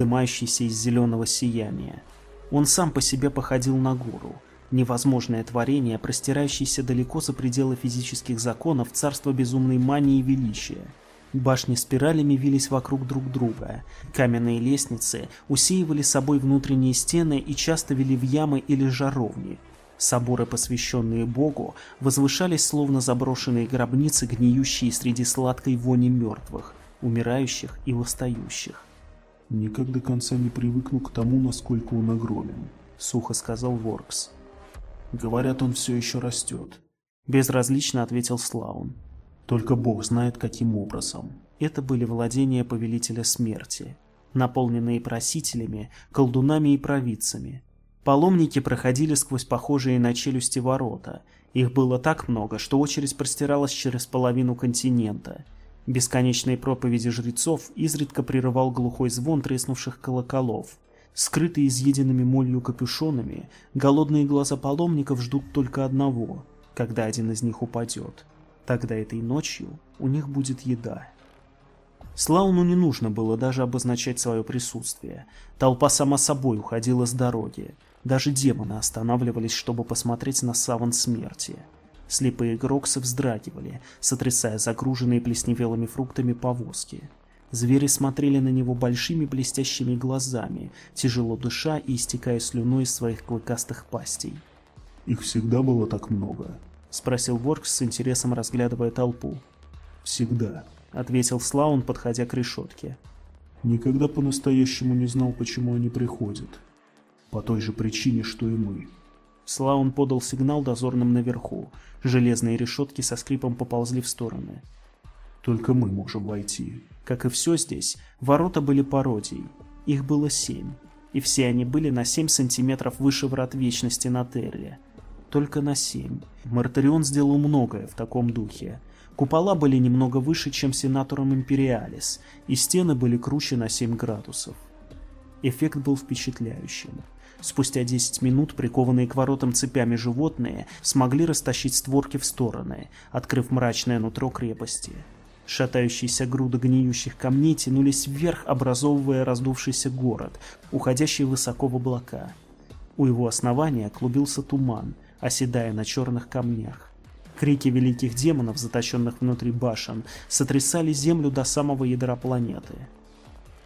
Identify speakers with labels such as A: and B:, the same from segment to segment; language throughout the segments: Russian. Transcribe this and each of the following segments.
A: дымающийся из зеленого сияния. Он сам по себе походил на гору, невозможное творение, простирающееся далеко за пределы физических законов царства безумной мании и величия. Башни спиралями вились вокруг друг друга, каменные лестницы усеивали собой внутренние стены и часто вели в ямы или жаровни. Соборы, посвященные Богу, возвышались словно заброшенные гробницы, гниющие среди сладкой вони мертвых, умирающих и восстающих.
B: «Никак до конца не привыкну к тому, насколько он огромен», —
A: сухо сказал Воркс.
B: «Говорят, он все еще растет», —
A: безразлично ответил Слаун.
B: «Только Бог знает, каким образом».
A: Это были владения Повелителя Смерти, наполненные просителями, колдунами и провидцами. Паломники проходили сквозь похожие на челюсти ворота. Их было так много, что очередь простиралась через половину континента — Бесконечные проповеди жрецов изредка прерывал глухой звон треснувших колоколов. Скрытые изъеденными молью капюшонами, голодные глаза паломников ждут только одного, когда один из них упадет. Тогда этой ночью у них будет еда. Слауну не нужно было даже обозначать свое присутствие. Толпа сама собой уходила с дороги. Даже демоны останавливались, чтобы посмотреть на саван смерти. Слепые гроксы вздрагивали, сотрясая загруженные плесневелыми фруктами повозки. Звери смотрели на него большими блестящими глазами, тяжело дыша и истекая слюной из своих клыкастых пастей.
B: «Их всегда было так много?»
A: — спросил Воркс с интересом разглядывая толпу.
B: «Всегда», —
A: ответил Слаун, подходя к решетке.
B: «Никогда по-настоящему не знал, почему они приходят. По той же причине, что и мы».
A: Слаун подал сигнал дозорным наверху. Железные решетки со скрипом поползли в стороны.
B: «Только мы можем войти».
A: Как и все здесь, ворота были пародией. Их было семь. И все они были на семь сантиметров выше врат Вечности на Терре. Только на семь. Мартарион сделал многое в таком духе. Купола были немного выше, чем Сенатором Империалис, и стены были круче на 7 градусов. Эффект был впечатляющим. Спустя 10 минут прикованные к воротам цепями животные смогли растащить створки в стороны, открыв мрачное нутро крепости. Шатающиеся груды гниющих камней тянулись вверх, образовывая раздувшийся город, уходящий высоко в облака. У его основания клубился туман, оседая на черных камнях. Крики великих демонов, затащенных внутри башен, сотрясали землю до самого ядра планеты.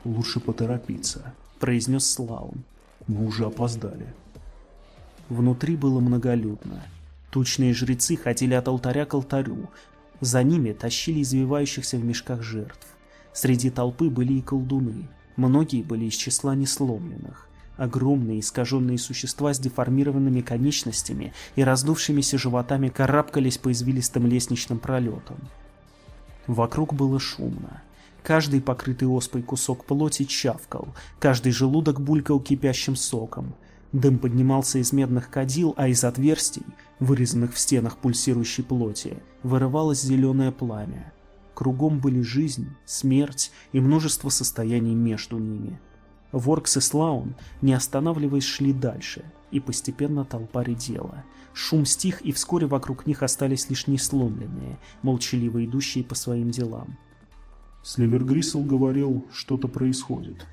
B: «Лучше поторопиться», —
A: произнес Слаун.
B: Мы уже опоздали.
A: Внутри было многолюдно. Тучные жрецы ходили от алтаря к алтарю. За ними тащили извивающихся в мешках жертв. Среди толпы были и колдуны. Многие были из числа несломленных. Огромные искаженные существа с деформированными конечностями и раздувшимися животами карабкались по извилистым лестничным пролетам. Вокруг было шумно. Каждый покрытый оспой кусок плоти чавкал, каждый желудок булькал кипящим соком. Дым поднимался из медных кадил, а из отверстий, вырезанных в стенах пульсирующей плоти, вырывалось зеленое пламя. Кругом были жизнь, смерть и множество состояний между ними. Воркс и Слаун, не останавливаясь, шли дальше, и постепенно толпа редела. Шум стих, и вскоре вокруг них остались лишь несломленные, молчаливо идущие по своим делам.
B: Сливер Грисел говорил, что-то происходит.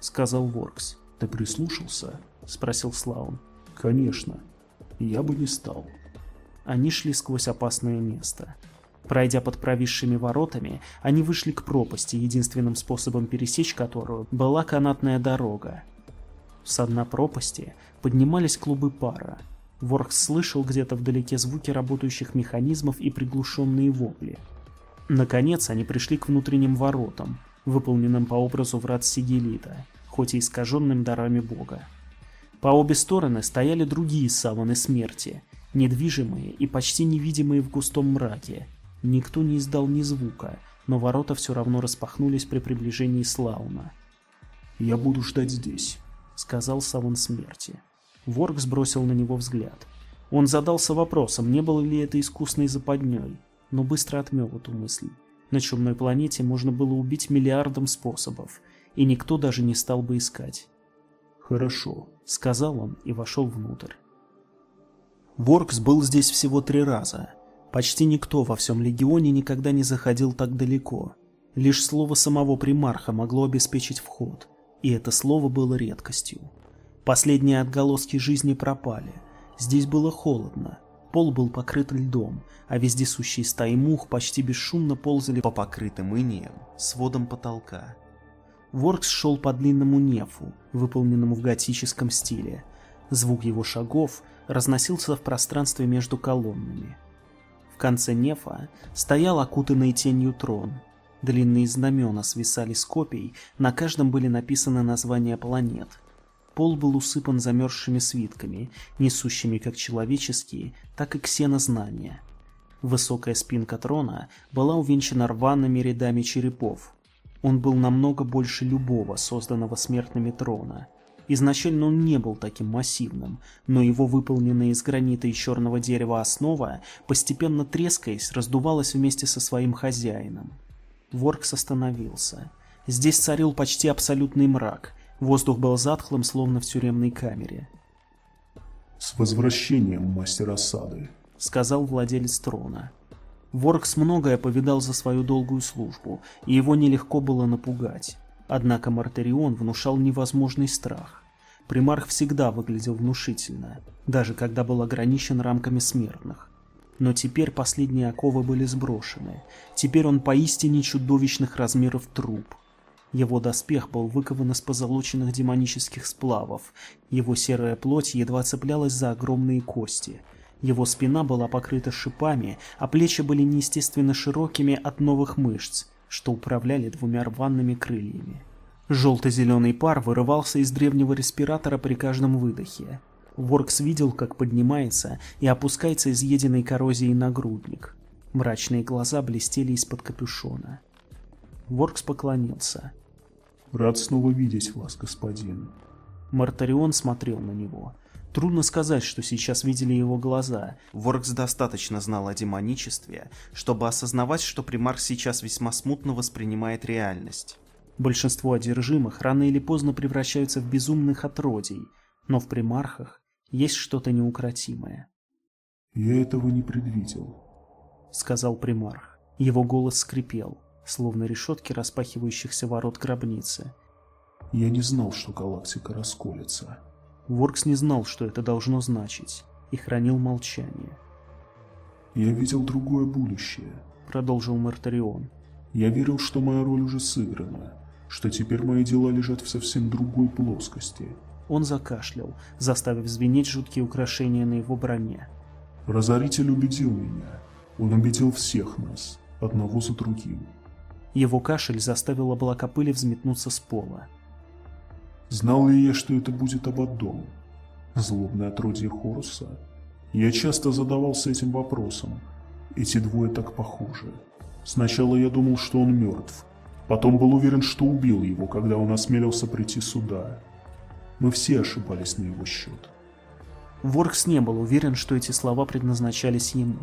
A: Сказал Воркс.
B: Ты прислушался?
A: Спросил Слаун.
B: Конечно. Я бы не стал.
A: Они шли сквозь опасное место. Пройдя под провисшими воротами, они вышли к пропасти, единственным способом пересечь которую была канатная дорога. С дна пропасти поднимались клубы пара. Воркс слышал где-то вдалеке звуки работающих механизмов и приглушенные вопли. Наконец они пришли к внутренним воротам, выполненным по образу врат Сигелита, хоть и искаженным дарами бога. По обе стороны стояли другие саваны смерти, недвижимые и почти невидимые в густом мраке. Никто не издал ни звука, но ворота все равно распахнулись при приближении Слауна.
B: «Я буду ждать здесь», —
A: сказал саван смерти. Ворк сбросил на него взгляд. Он задался вопросом, не было ли это искусной западней но быстро отмел эту мысль. На чумной планете можно было убить миллиардом способов, и никто даже не стал бы искать.
B: «Хорошо», —
A: сказал он и вошел внутрь. Воркс был здесь всего три раза. Почти никто во всем легионе никогда не заходил так далеко. Лишь слово самого примарха могло обеспечить вход. И это слово было редкостью. Последние отголоски жизни пропали. Здесь было холодно. Пол был покрыт льдом, а вездесущие стаи мух почти бесшумно ползали по покрытым инеем сводам потолка. Воркс шел по длинному нефу, выполненному в готическом стиле. Звук его шагов разносился в пространстве между колоннами. В конце нефа стоял окутанный тенью трон. Длинные знамена свисали с копий, на каждом были написаны названия планет. Пол был усыпан замерзшими свитками, несущими как человеческие, так и ксенознания. Высокая спинка трона была увенчана рваными рядами черепов. Он был намного больше любого созданного смертными трона – Изначально он не был таким массивным, но его выполненная из гранита и черного дерева основа, постепенно трескаясь, раздувалась вместе со своим хозяином. Воркс остановился. Здесь царил почти абсолютный мрак, воздух был затхлым, словно в тюремной камере.
B: «С возвращением, мастер осады», —
A: сказал владелец трона. Воркс многое повидал за свою долгую службу, и его нелегко было напугать. Однако Мартарион внушал невозможный страх. Примарх всегда выглядел внушительно, даже когда был ограничен рамками смертных. Но теперь последние оковы были сброшены. Теперь он поистине чудовищных размеров труп. Его доспех был выкован из позолоченных демонических сплавов. Его серая плоть едва цеплялась за огромные кости. Его спина была покрыта шипами, а плечи были неестественно широкими от новых мышц что управляли двумя рваными крыльями. Желто-зеленый пар вырывался из древнего респиратора при каждом выдохе. Воркс видел, как поднимается и опускается изъеденный коррозией нагрудник. Мрачные глаза блестели из-под капюшона. Воркс поклонился.
B: «Рад снова видеть вас, господин».
A: Мартарион смотрел на него. Трудно сказать, что сейчас видели его глаза. Воркс достаточно знал о демоничестве, чтобы осознавать, что примарх сейчас весьма смутно воспринимает реальность. Большинство одержимых рано или поздно превращаются в безумных отродий, но в примархах есть что-то неукротимое.
B: «Я этого не предвидел», —
A: сказал примарх. Его голос скрипел, словно решетки распахивающихся ворот гробницы.
B: «Я не знал, что галактика расколется».
A: Воркс не знал, что это должно значить, и хранил молчание.
B: «Я видел другое будущее», —
A: продолжил Мартарион.
B: «Я верил, что моя роль уже сыграна, что теперь мои дела лежат в совсем другой плоскости».
A: Он закашлял, заставив звенеть жуткие украшения на его броне.
B: «Разоритель убедил меня. Он убедил всех нас, одного за другим».
A: Его кашель заставил облака пыли взметнуться с пола.
B: Знал ли я, что это будет Абаддон? Злобное отродье Хоруса? Я часто задавался этим вопросом. Эти двое так похожи. Сначала я думал, что он мертв. Потом был уверен, что убил его, когда он осмелился прийти сюда. Мы все ошибались на его счет.
A: Воркс не был уверен, что эти слова предназначались ему.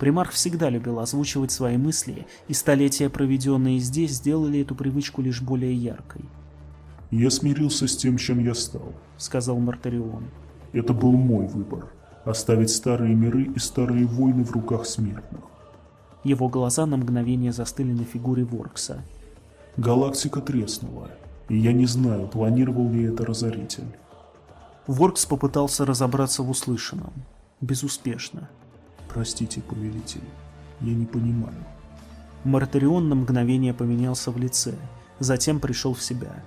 A: Примарх всегда любил озвучивать свои мысли, и столетия, проведенные здесь, сделали эту привычку лишь более яркой.
B: «Я смирился с тем, чем я стал», —
A: сказал Мартарион.
B: «Это был мой выбор — оставить старые миры и старые войны в руках смертных».
A: Его глаза на мгновение застыли на фигуре Воркса.
B: «Галактика треснула, и я не знаю, планировал ли это разоритель».
A: Воркс попытался разобраться в услышанном. Безуспешно.
B: «Простите, повелитель, я не понимаю».
A: Мартарион на мгновение поменялся в лице, затем пришел в себя.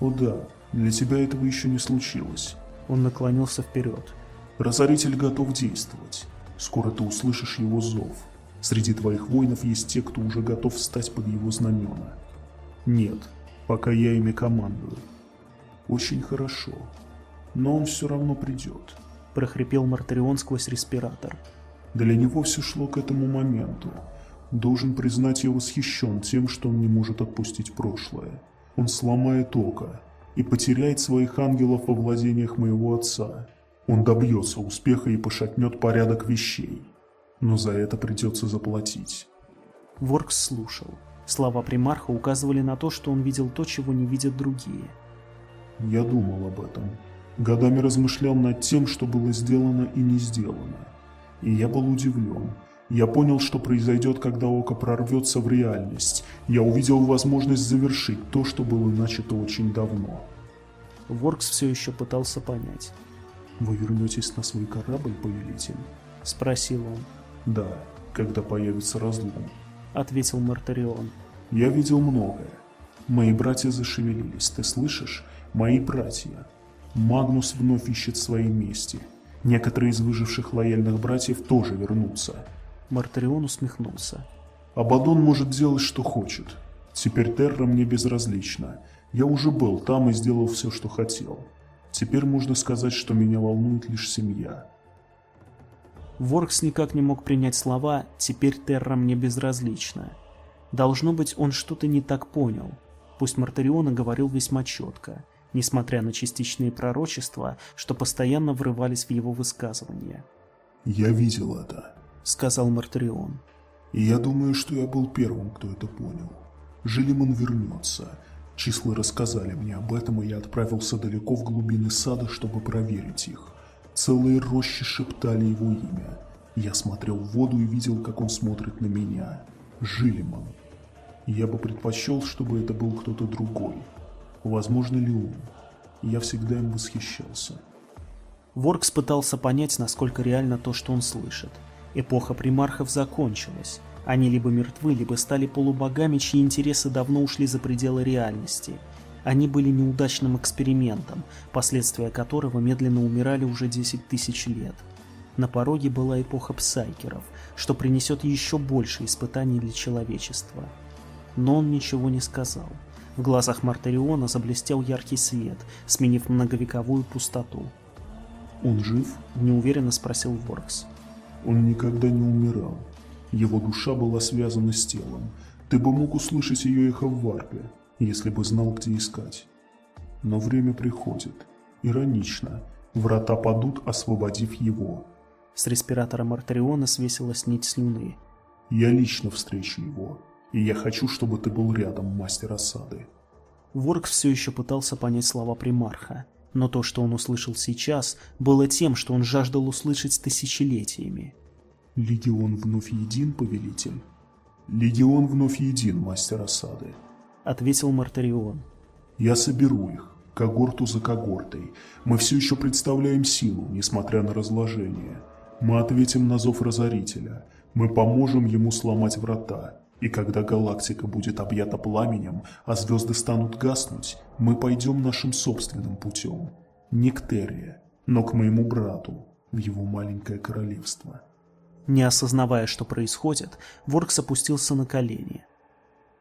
B: «О да, для тебя этого еще не случилось».
A: Он наклонился вперед.
B: «Разоритель готов действовать. Скоро ты услышишь его зов. Среди твоих воинов есть те, кто уже готов встать под его знамена. Нет, пока я ими командую. Очень хорошо. Но он все равно придет.
A: Прохрипел Мартарион сквозь респиратор.
B: Для него все шло к этому моменту. Должен признать, я восхищен тем, что он не может отпустить прошлое он сломает око и потеряет своих ангелов во владениях моего отца. Он добьется успеха и пошатнет порядок вещей. Но за это придется заплатить.
A: Воркс слушал. Слова примарха указывали на то, что он видел то, чего не видят другие.
B: Я думал об этом. Годами размышлял над тем, что было сделано и не сделано. И я был удивлен. Я понял, что произойдет, когда око прорвется в реальность. Я увидел возможность завершить то, что было начато очень давно.
A: Воркс все еще пытался понять.
B: «Вы вернетесь на свой корабль, повелитель?»
A: — спросил он.
B: «Да, когда появится разлом», —
A: ответил Мартарион.
B: «Я видел многое. Мои братья зашевелились, ты слышишь? Мои братья. Магнус вновь ищет свои мести. Некоторые из выживших лояльных братьев тоже вернутся».
A: Мартарион усмехнулся.
B: «Абадон может делать, что хочет. Теперь Терра мне безразлична. Я уже был там и сделал все, что хотел. Теперь можно сказать, что меня волнует лишь семья.
A: Воркс никак не мог принять слова «теперь Терра мне безразлична». Должно быть, он что-то не так понял. Пусть Мартариона говорил весьма четко, несмотря на частичные пророчества, что постоянно врывались в его высказывания.
B: «Я видел это», —
A: сказал Мартарион.
B: «И я думаю, что я был первым, кто это понял. Жилиман вернется, Числа рассказали мне об этом, и я отправился далеко в глубины сада, чтобы проверить их. Целые рощи шептали его имя. Я смотрел в воду и видел, как он смотрит на меня. Жилиман. Я бы предпочел, чтобы это был кто-то другой. Возможно ли он? Я всегда им восхищался.
A: Воркс пытался понять, насколько реально то, что он слышит. Эпоха примархов закончилась. Они либо мертвы, либо стали полубогами, чьи интересы давно ушли за пределы реальности. Они были неудачным экспериментом, последствия которого медленно умирали уже 10 тысяч лет. На пороге была эпоха псайкеров, что принесет еще больше испытаний для человечества. Но он ничего не сказал. В глазах Мартариона заблестел яркий свет, сменив многовековую пустоту.
B: «Он жив?»
A: – неуверенно спросил Воркс.
B: «Он никогда не умирал. Его душа была связана с телом. Ты бы мог услышать ее эхо в варпе, если бы знал, где искать. Но время приходит. Иронично. Врата падут, освободив его.
A: С респиратора Мартариона свесилась нить слюны.
B: Я лично встречу его. И я хочу, чтобы ты был рядом, мастер осады.
A: Ворк все еще пытался понять слова примарха. Но то, что он услышал сейчас, было тем, что он жаждал услышать тысячелетиями.
B: Легион вновь един, повелитель? Легион вновь един, мастер осады.
A: Ответил Мартарион.
B: Я соберу их, когорту за когортой. Мы все еще представляем силу, несмотря на разложение. Мы ответим на зов Разорителя. Мы поможем ему сломать врата. И когда галактика будет объята пламенем, а звезды станут гаснуть, мы пойдем нашим собственным путем. Не к Терре, но к моему брату в его маленькое королевство.
A: Не осознавая, что происходит, Воркс опустился на колени.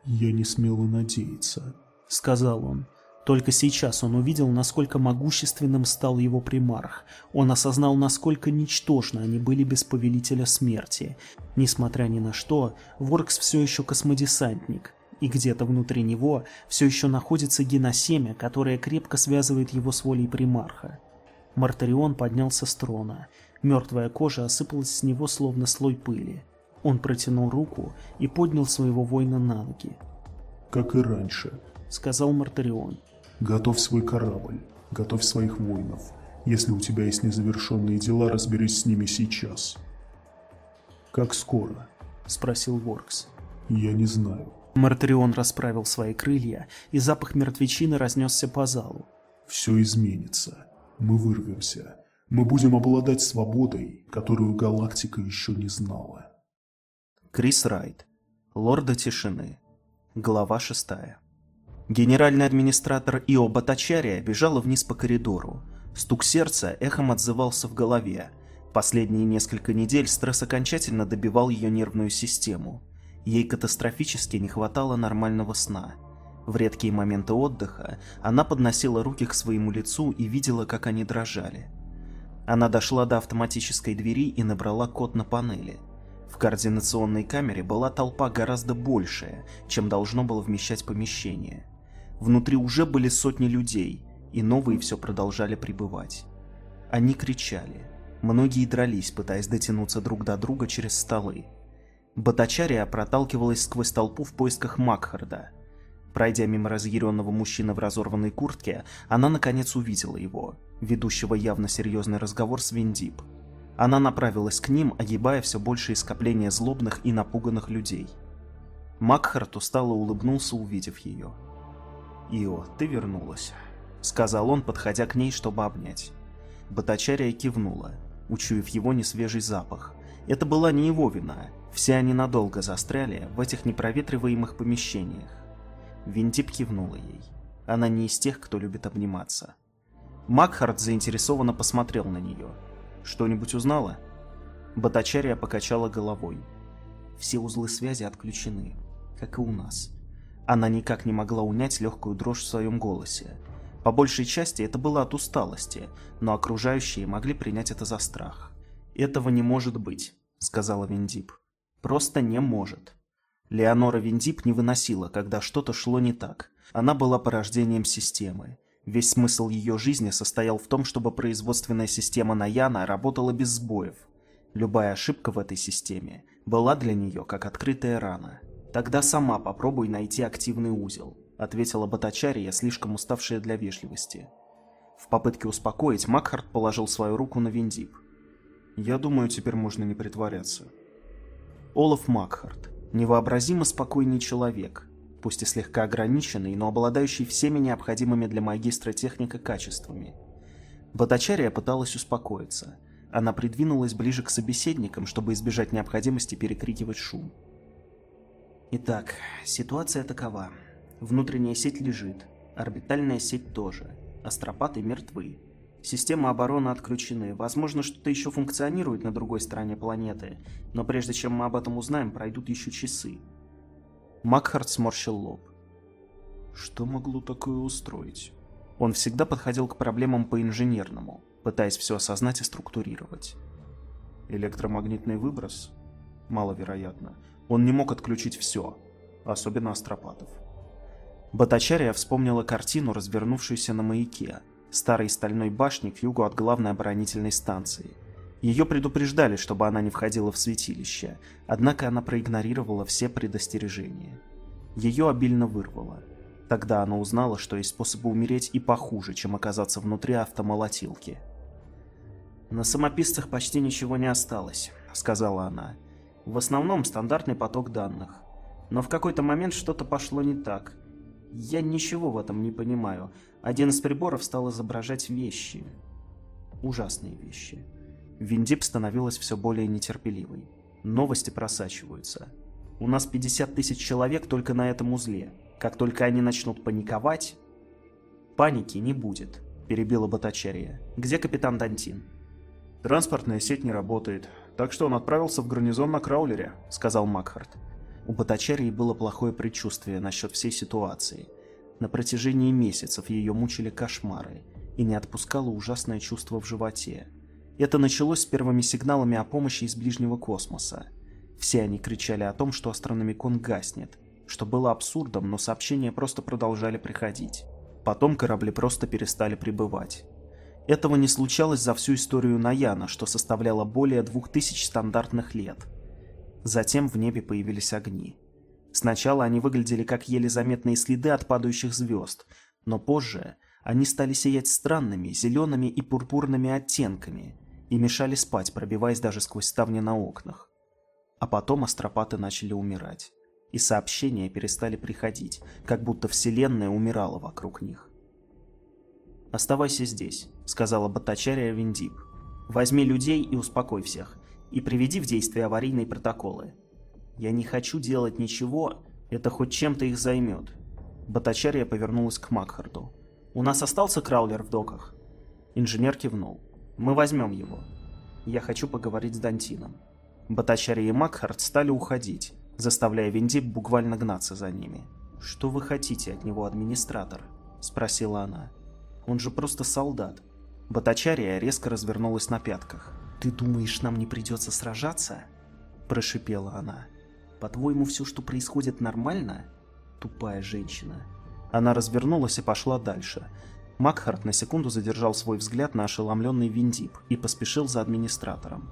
B: «Я не смел и надеяться», —
A: сказал он. Только сейчас он увидел, насколько могущественным стал его примарх. Он осознал, насколько ничтожно они были без Повелителя Смерти. Несмотря ни на что, Воркс все еще космодесантник, и где-то внутри него все еще находится геносемя, которое крепко связывает его с волей примарха. Мартарион поднялся с трона Мертвая кожа осыпалась с него словно слой пыли. Он протянул руку и поднял своего воина на ноги.
B: «Как и раньше», —
A: сказал Мартарион.
B: «Готовь свой корабль, готовь своих воинов. Если у тебя есть незавершенные дела, разберись с ними сейчас». «Как скоро?»
A: — спросил Воркс.
B: «Я не знаю».
A: Мартарион расправил свои крылья, и запах мертвечины разнесся по залу.
B: «Все изменится. Мы вырвемся. Мы будем обладать свободой, которую галактика еще не знала.
A: Крис Райт. Лорда тишины. Глава шестая. Генеральный администратор Ио Батачария бежала вниз по коридору. Стук сердца эхом отзывался в голове. Последние несколько недель стресс окончательно добивал ее нервную систему. Ей катастрофически не хватало нормального сна. В редкие моменты отдыха она подносила руки к своему лицу и видела, как они дрожали. Она дошла до автоматической двери и набрала код на панели. В координационной камере была толпа гораздо большая, чем должно было вмещать помещение. Внутри уже были сотни людей, и новые все продолжали прибывать. Они кричали. Многие дрались, пытаясь дотянуться друг до друга через столы. Батачария проталкивалась сквозь толпу в поисках Макхарда. Пройдя мимо разъяренного мужчины в разорванной куртке, она наконец увидела его ведущего явно серьезный разговор с Виндип. Она направилась к ним, огибая все большее скопление злобных и напуганных людей. Макхарт устало улыбнулся, увидев ее. «Ио, ты вернулась», — сказал он, подходя к ней, чтобы обнять. Батачария кивнула, учуяв его несвежий запах. Это была не его вина, все они надолго застряли в этих непроветриваемых помещениях. Винтип кивнула ей. Она не из тех, кто любит обниматься. Макхарт заинтересованно посмотрел на нее. «Что-нибудь узнала?» Батачария покачала головой. Все узлы связи отключены, как и у нас. Она никак не могла унять легкую дрожь в своем голосе. По большей части это было от усталости, но окружающие могли принять это за страх. «Этого не может быть», — сказала Виндип. «Просто не может». Леонора Виндип не выносила, когда что-то шло не так. Она была порождением системы. Весь смысл ее жизни состоял в том, чтобы производственная система Наяна работала без сбоев. Любая ошибка в этой системе была для нее как открытая рана. «Тогда сама попробуй найти активный узел», — ответила Батачария, слишком уставшая для вежливости. В попытке успокоить, Макхарт положил свою руку на Виндип. «Я думаю, теперь можно не притворяться». Олаф Макхарт. Невообразимо спокойный человек, пусть и слегка ограниченный, но обладающий всеми необходимыми для магистра техника качествами. Батачария пыталась успокоиться. Она придвинулась ближе к собеседникам, чтобы избежать необходимости перекрикивать шум. Итак, ситуация такова. Внутренняя сеть лежит, орбитальная сеть тоже, астропаты мертвы. Системы обороны отключены. Возможно, что-то еще функционирует на другой стороне планеты, но прежде чем мы об этом узнаем, пройдут еще часы. Макхарт сморщил лоб. Что могло такое устроить? Он всегда подходил к проблемам по-инженерному, пытаясь все осознать и структурировать. Электромагнитный выброс? Маловероятно. Он не мог отключить все, особенно астропатов. Батачария вспомнила картину, развернувшуюся на маяке, старой стальной башни к югу от главной оборонительной станции. Ее предупреждали, чтобы она не входила в святилище, однако она проигнорировала все предостережения. Ее обильно вырвало. Тогда она узнала, что есть способы умереть и похуже, чем оказаться внутри автомолотилки. «На самописцах почти ничего не осталось», — сказала она. «В основном стандартный поток данных. Но в какой-то момент что-то пошло не так. Я ничего в этом не понимаю. Один из приборов стал изображать вещи. Ужасные вещи. Виндип становилась все более нетерпеливой. Новости просачиваются. У нас 50 тысяч человек только на этом узле. Как только они начнут паниковать... Паники не будет, перебила Батачария. Где капитан Дантин? Транспортная сеть не работает, так что он отправился в гарнизон на Краулере, сказал Макхарт. У Батачарии было плохое предчувствие насчет всей ситуации. На протяжении месяцев ее мучили кошмары и не отпускало ужасное чувство в животе. Это началось с первыми сигналами о помощи из ближнего космоса. Все они кричали о том, что астрономикон гаснет, что было абсурдом, но сообщения просто продолжали приходить. Потом корабли просто перестали прибывать. Этого не случалось за всю историю Наяна, что составляло более двух тысяч стандартных лет – Затем в небе появились огни. Сначала они выглядели как еле заметные следы от падающих звезд, но позже они стали сиять странными зелеными и пурпурными оттенками и мешали спать, пробиваясь даже сквозь ставни на окнах. А потом астропаты начали умирать, и сообщения перестали приходить, как будто Вселенная умирала вокруг них. «Оставайся здесь», — сказала Батачария Виндип. «Возьми людей и успокой всех и приведи в действие аварийные протоколы. Я не хочу делать ничего, это хоть чем-то их займет. Батачария повернулась к Макхарду. «У нас остался краулер в доках?» Инженер кивнул. «Мы возьмем его. Я хочу поговорить с Дантином». Батачария и Макхард стали уходить, заставляя Виндип буквально гнаться за ними. «Что вы хотите от него, администратор?» – спросила она. «Он же просто солдат». Батачария резко развернулась на пятках. «Ты думаешь, нам не придется сражаться?» – прошипела она. «По-твоему, все, что происходит, нормально?» Тупая женщина. Она развернулась и пошла дальше. Макхарт на секунду задержал свой взгляд на ошеломленный Виндип и поспешил за администратором.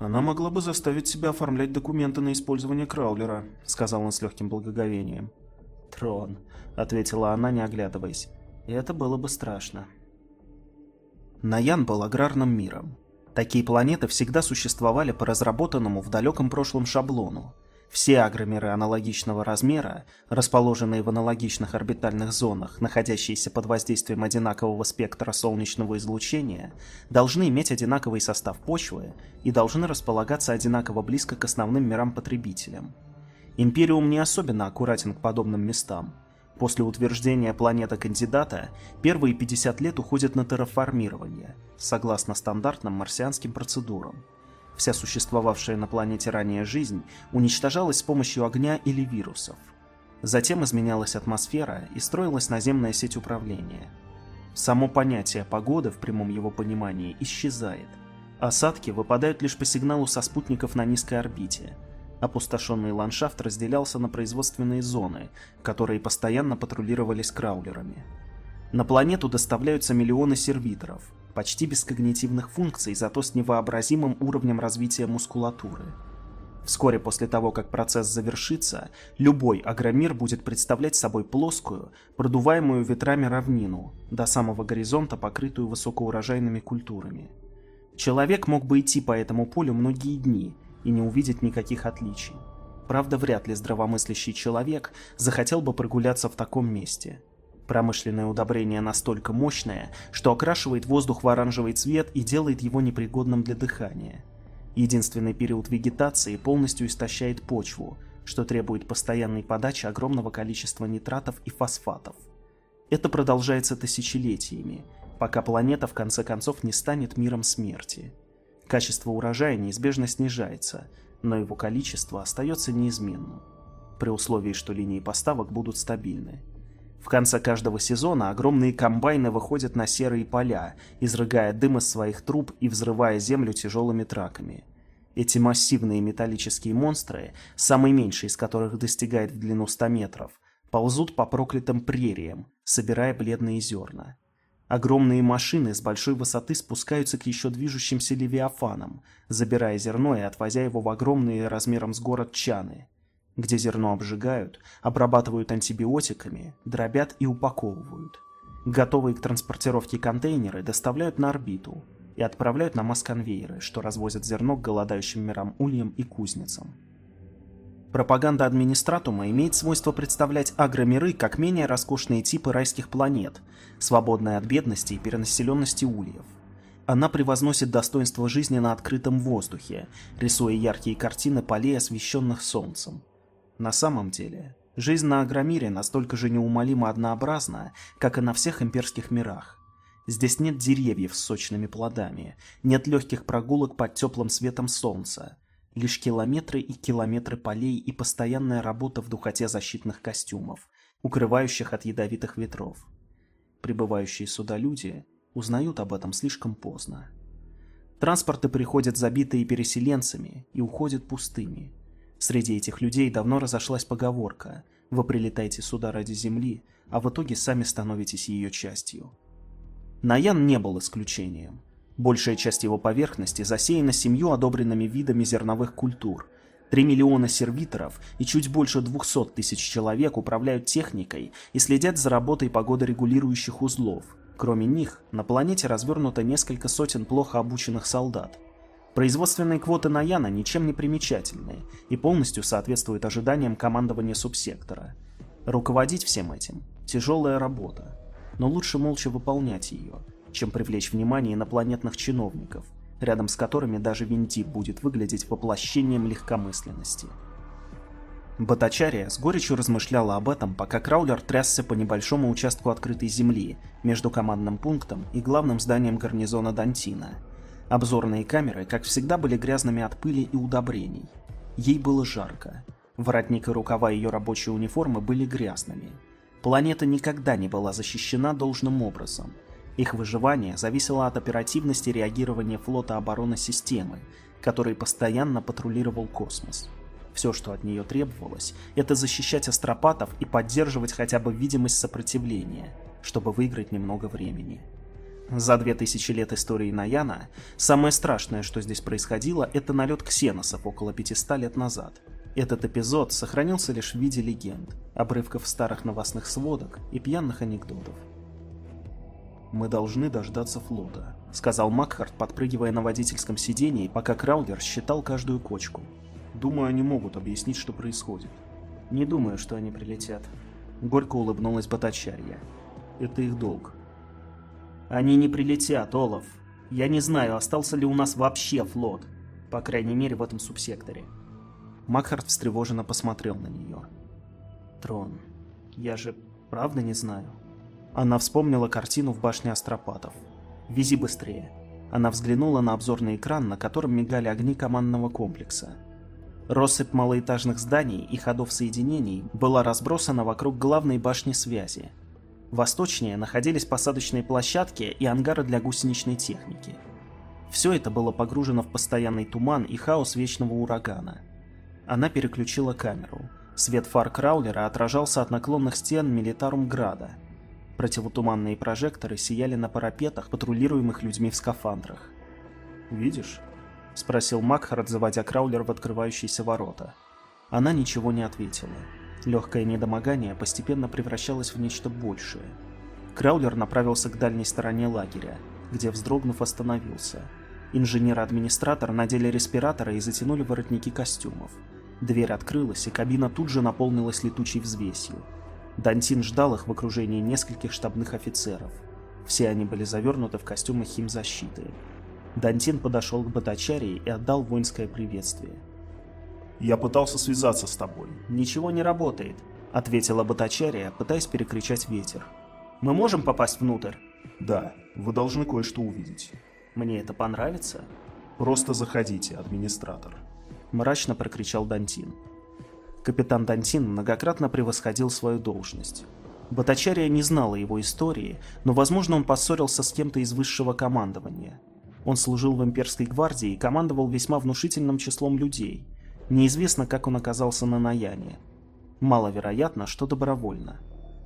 A: «Она могла бы заставить себя оформлять документы на использование краулера», — сказал он с легким благоговением. «Трон», — ответила она, не оглядываясь. «Это было бы страшно». Наян был аграрным миром. Такие планеты всегда существовали по разработанному в далеком прошлом шаблону. Все агромеры аналогичного размера, расположенные в аналогичных орбитальных зонах, находящиеся под воздействием одинакового спектра солнечного излучения, должны иметь одинаковый состав почвы и должны располагаться одинаково близко к основным мирам-потребителям. Империум не особенно аккуратен к подобным местам. После утверждения планеты-кандидата первые 50 лет уходят на терраформирование, согласно стандартным марсианским процедурам. Вся существовавшая на планете ранее жизнь уничтожалась с помощью огня или вирусов. Затем изменялась атмосфера и строилась наземная сеть управления. Само понятие погоды в прямом его понимании исчезает. Осадки выпадают лишь по сигналу со спутников на низкой орбите – Опустошенный ландшафт разделялся на производственные зоны, которые постоянно патрулировались краулерами. На планету доставляются миллионы сервиторов, почти без когнитивных функций, зато с невообразимым уровнем развития мускулатуры. Вскоре после того, как процесс завершится, любой агромир будет представлять собой плоскую, продуваемую ветрами равнину, до самого горизонта покрытую высокоурожайными культурами. Человек мог бы идти по этому полю многие дни, и не увидеть никаких отличий. Правда, вряд ли здравомыслящий человек захотел бы прогуляться в таком месте. Промышленное удобрение настолько мощное, что окрашивает воздух в оранжевый цвет и делает его непригодным для дыхания. Единственный период вегетации полностью истощает почву, что требует постоянной подачи огромного количества нитратов и фосфатов. Это продолжается тысячелетиями, пока планета в конце концов не станет миром смерти. Качество урожая неизбежно снижается, но его количество остается неизменным, при условии, что линии поставок будут стабильны. В конце каждого сезона огромные комбайны выходят на серые поля, изрыгая дым из своих труб и взрывая землю тяжелыми траками. Эти массивные металлические монстры, самый меньший из которых достигает в длину 100 метров, ползут по проклятым прериям, собирая бледные зерна. Огромные машины с большой высоты спускаются к еще движущимся левиафанам, забирая зерно и отвозя его в огромные размером с город чаны, где зерно обжигают, обрабатывают антибиотиками, дробят и упаковывают. Готовые к транспортировке контейнеры доставляют на орбиту и отправляют на масс-конвейеры, что развозят зерно к голодающим мирам ульям и кузницам. Пропаганда администратума имеет свойство представлять агромиры как менее роскошные типы райских планет, свободные от бедности и перенаселенности ульев. Она превозносит достоинство жизни на открытом воздухе, рисуя яркие картины полей, освещенных солнцем. На самом деле, жизнь на Агромире настолько же неумолимо однообразна, как и на всех имперских мирах. Здесь нет деревьев с сочными плодами, нет легких прогулок под теплым светом солнца, Лишь километры и километры полей и постоянная работа в духоте защитных костюмов, укрывающих от ядовитых ветров. Прибывающие сюда люди узнают об этом слишком поздно. Транспорты приходят забитые переселенцами и уходят пустыми. Среди этих людей давно разошлась поговорка «Вы прилетаете сюда ради земли, а в итоге сами становитесь ее частью». Наян не был исключением – Большая часть его поверхности засеяна семью одобренными видами зерновых культур. 3 миллиона сервиторов и чуть больше 200 тысяч человек управляют техникой и следят за работой погодорегулирующих узлов. Кроме них, на планете развернуто несколько сотен плохо обученных солдат. Производственные квоты Наяна ничем не примечательные и полностью соответствуют ожиданиям командования субсектора. Руководить всем этим – тяжелая работа, но лучше молча выполнять ее – чем привлечь внимание инопланетных чиновников, рядом с которыми даже Винти будет выглядеть воплощением легкомысленности. Батачария с горечью размышляла об этом, пока Краулер трясся по небольшому участку открытой земли между командным пунктом и главным зданием гарнизона Дантина. Обзорные камеры, как всегда, были грязными от пыли и удобрений. Ей было жарко. Воротник и рукава ее рабочей униформы были грязными. Планета никогда не была защищена должным образом – их выживание зависело от оперативности реагирования флота обороны системы, который постоянно патрулировал космос. Все, что от нее требовалось, это защищать астропатов и поддерживать хотя бы видимость сопротивления, чтобы выиграть немного времени. За две тысячи лет истории Наяна самое страшное, что здесь происходило, это налет ксеносов около 500 лет назад. Этот эпизод сохранился лишь в виде легенд, обрывков старых новостных сводок и пьяных анекдотов. «Мы должны дождаться флота», — сказал Макхарт, подпрыгивая на водительском сидении, пока Краулер считал каждую кочку. «Думаю, они могут объяснить, что происходит». «Не думаю, что они прилетят». Горько улыбнулась Батачарья. «Это их долг». «Они не прилетят, Олаф. Я не знаю, остался ли у нас вообще флот. По крайней мере, в этом субсекторе». Макхарт встревоженно посмотрел на нее. «Трон, я же правда не знаю». Она вспомнила картину в башне Астропатов. «Вези быстрее». Она взглянула на обзорный экран, на котором мигали огни командного комплекса. Россыпь малоэтажных зданий и ходов соединений была разбросана вокруг главной башни связи. Восточнее находились посадочные площадки и ангары для гусеничной техники. Все это было погружено в постоянный туман и хаос вечного урагана. Она переключила камеру. Свет фар Краулера отражался от наклонных стен Милитарум Града – Противотуманные прожекторы сияли на парапетах, патрулируемых людьми в скафандрах. «Видишь?» — спросил Макхард, заводя Краулер в открывающиеся ворота. Она ничего не ответила. Легкое недомогание постепенно превращалось в нечто большее. Краулер направился к дальней стороне лагеря, где, вздрогнув, остановился. Инженер-администратор надели респираторы и затянули воротники костюмов. Дверь открылась, и кабина тут же наполнилась летучей взвесью. Дантин ждал их в окружении нескольких штабных офицеров. Все они были завернуты в костюмы химзащиты. Дантин подошел к Батачарии и отдал воинское приветствие.
B: «Я пытался связаться с тобой».
A: «Ничего не работает», — ответила Батачария, пытаясь перекричать ветер. «Мы можем попасть внутрь?»
B: «Да, вы должны кое-что увидеть».
A: «Мне это понравится?»
B: «Просто заходите, администратор», —
A: мрачно прокричал Дантин. Капитан Дантин многократно превосходил свою должность. Батачария не знала его истории, но, возможно, он поссорился с кем-то из высшего командования. Он служил в имперской гвардии и командовал весьма внушительным числом людей. Неизвестно, как он оказался на Наяне. Маловероятно, что добровольно.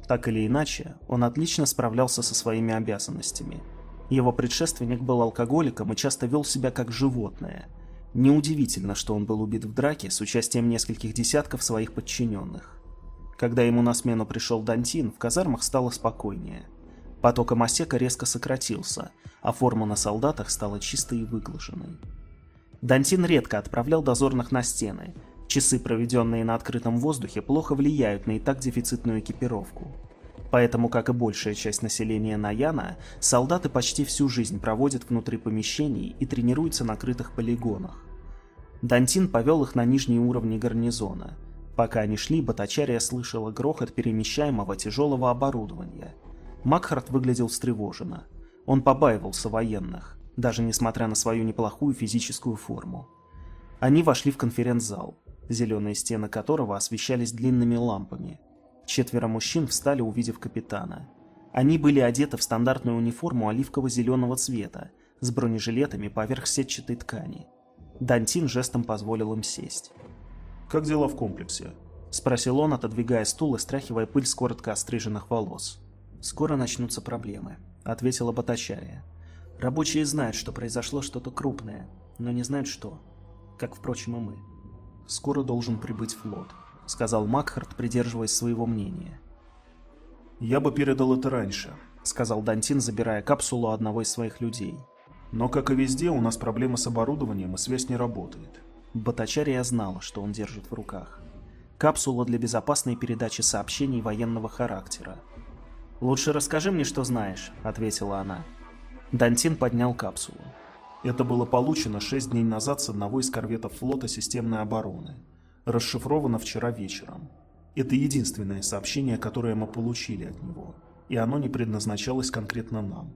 A: Так или иначе, он отлично справлялся со своими обязанностями. Его предшественник был алкоголиком и часто вел себя как животное – Неудивительно, что он был убит в драке с участием нескольких десятков своих подчиненных. Когда ему на смену пришел Дантин, в казармах стало спокойнее. Поток Амасека резко сократился, а форма на солдатах стала чистой и выглаженной. Дантин редко отправлял дозорных на стены. Часы, проведенные на открытом воздухе, плохо влияют на и так дефицитную экипировку. Поэтому, как и большая часть населения Наяна, солдаты почти всю жизнь проводят внутри помещений и тренируются на крытых полигонах. Дантин повел их на нижние уровни гарнизона. Пока они шли, Батачария слышала грохот перемещаемого тяжелого оборудования. Макхарт выглядел встревоженно. Он побаивался военных, даже несмотря на свою неплохую физическую форму. Они вошли в конференц-зал, зеленые стены которого освещались длинными лампами. Четверо мужчин встали, увидев капитана. Они были одеты в стандартную униформу оливково-зеленого цвета, с бронежилетами поверх сетчатой ткани. Дантин жестом позволил им сесть.
B: «Как дела в комплексе?»
A: — спросил он, отодвигая стул и стряхивая пыль с коротко остриженных волос. «Скоро начнутся проблемы», — ответила Батачария. «Рабочие знают, что произошло что-то крупное, но не знают что. Как, впрочем, и мы. Скоро должен прибыть флот», — сказал Макхарт, придерживаясь своего мнения.
B: «Я бы передал это раньше», —
A: сказал Дантин, забирая капсулу одного из своих людей.
B: Но, как и везде, у нас проблемы с оборудованием, и связь не работает.
A: Батачария знала, что он держит в руках. Капсула для безопасной передачи сообщений военного характера. «Лучше расскажи мне, что знаешь», — ответила она. Дантин поднял капсулу.
B: Это было получено шесть дней назад с одного из корветов флота системной обороны. Расшифровано вчера вечером. Это единственное сообщение, которое мы получили от него. И оно не предназначалось конкретно нам.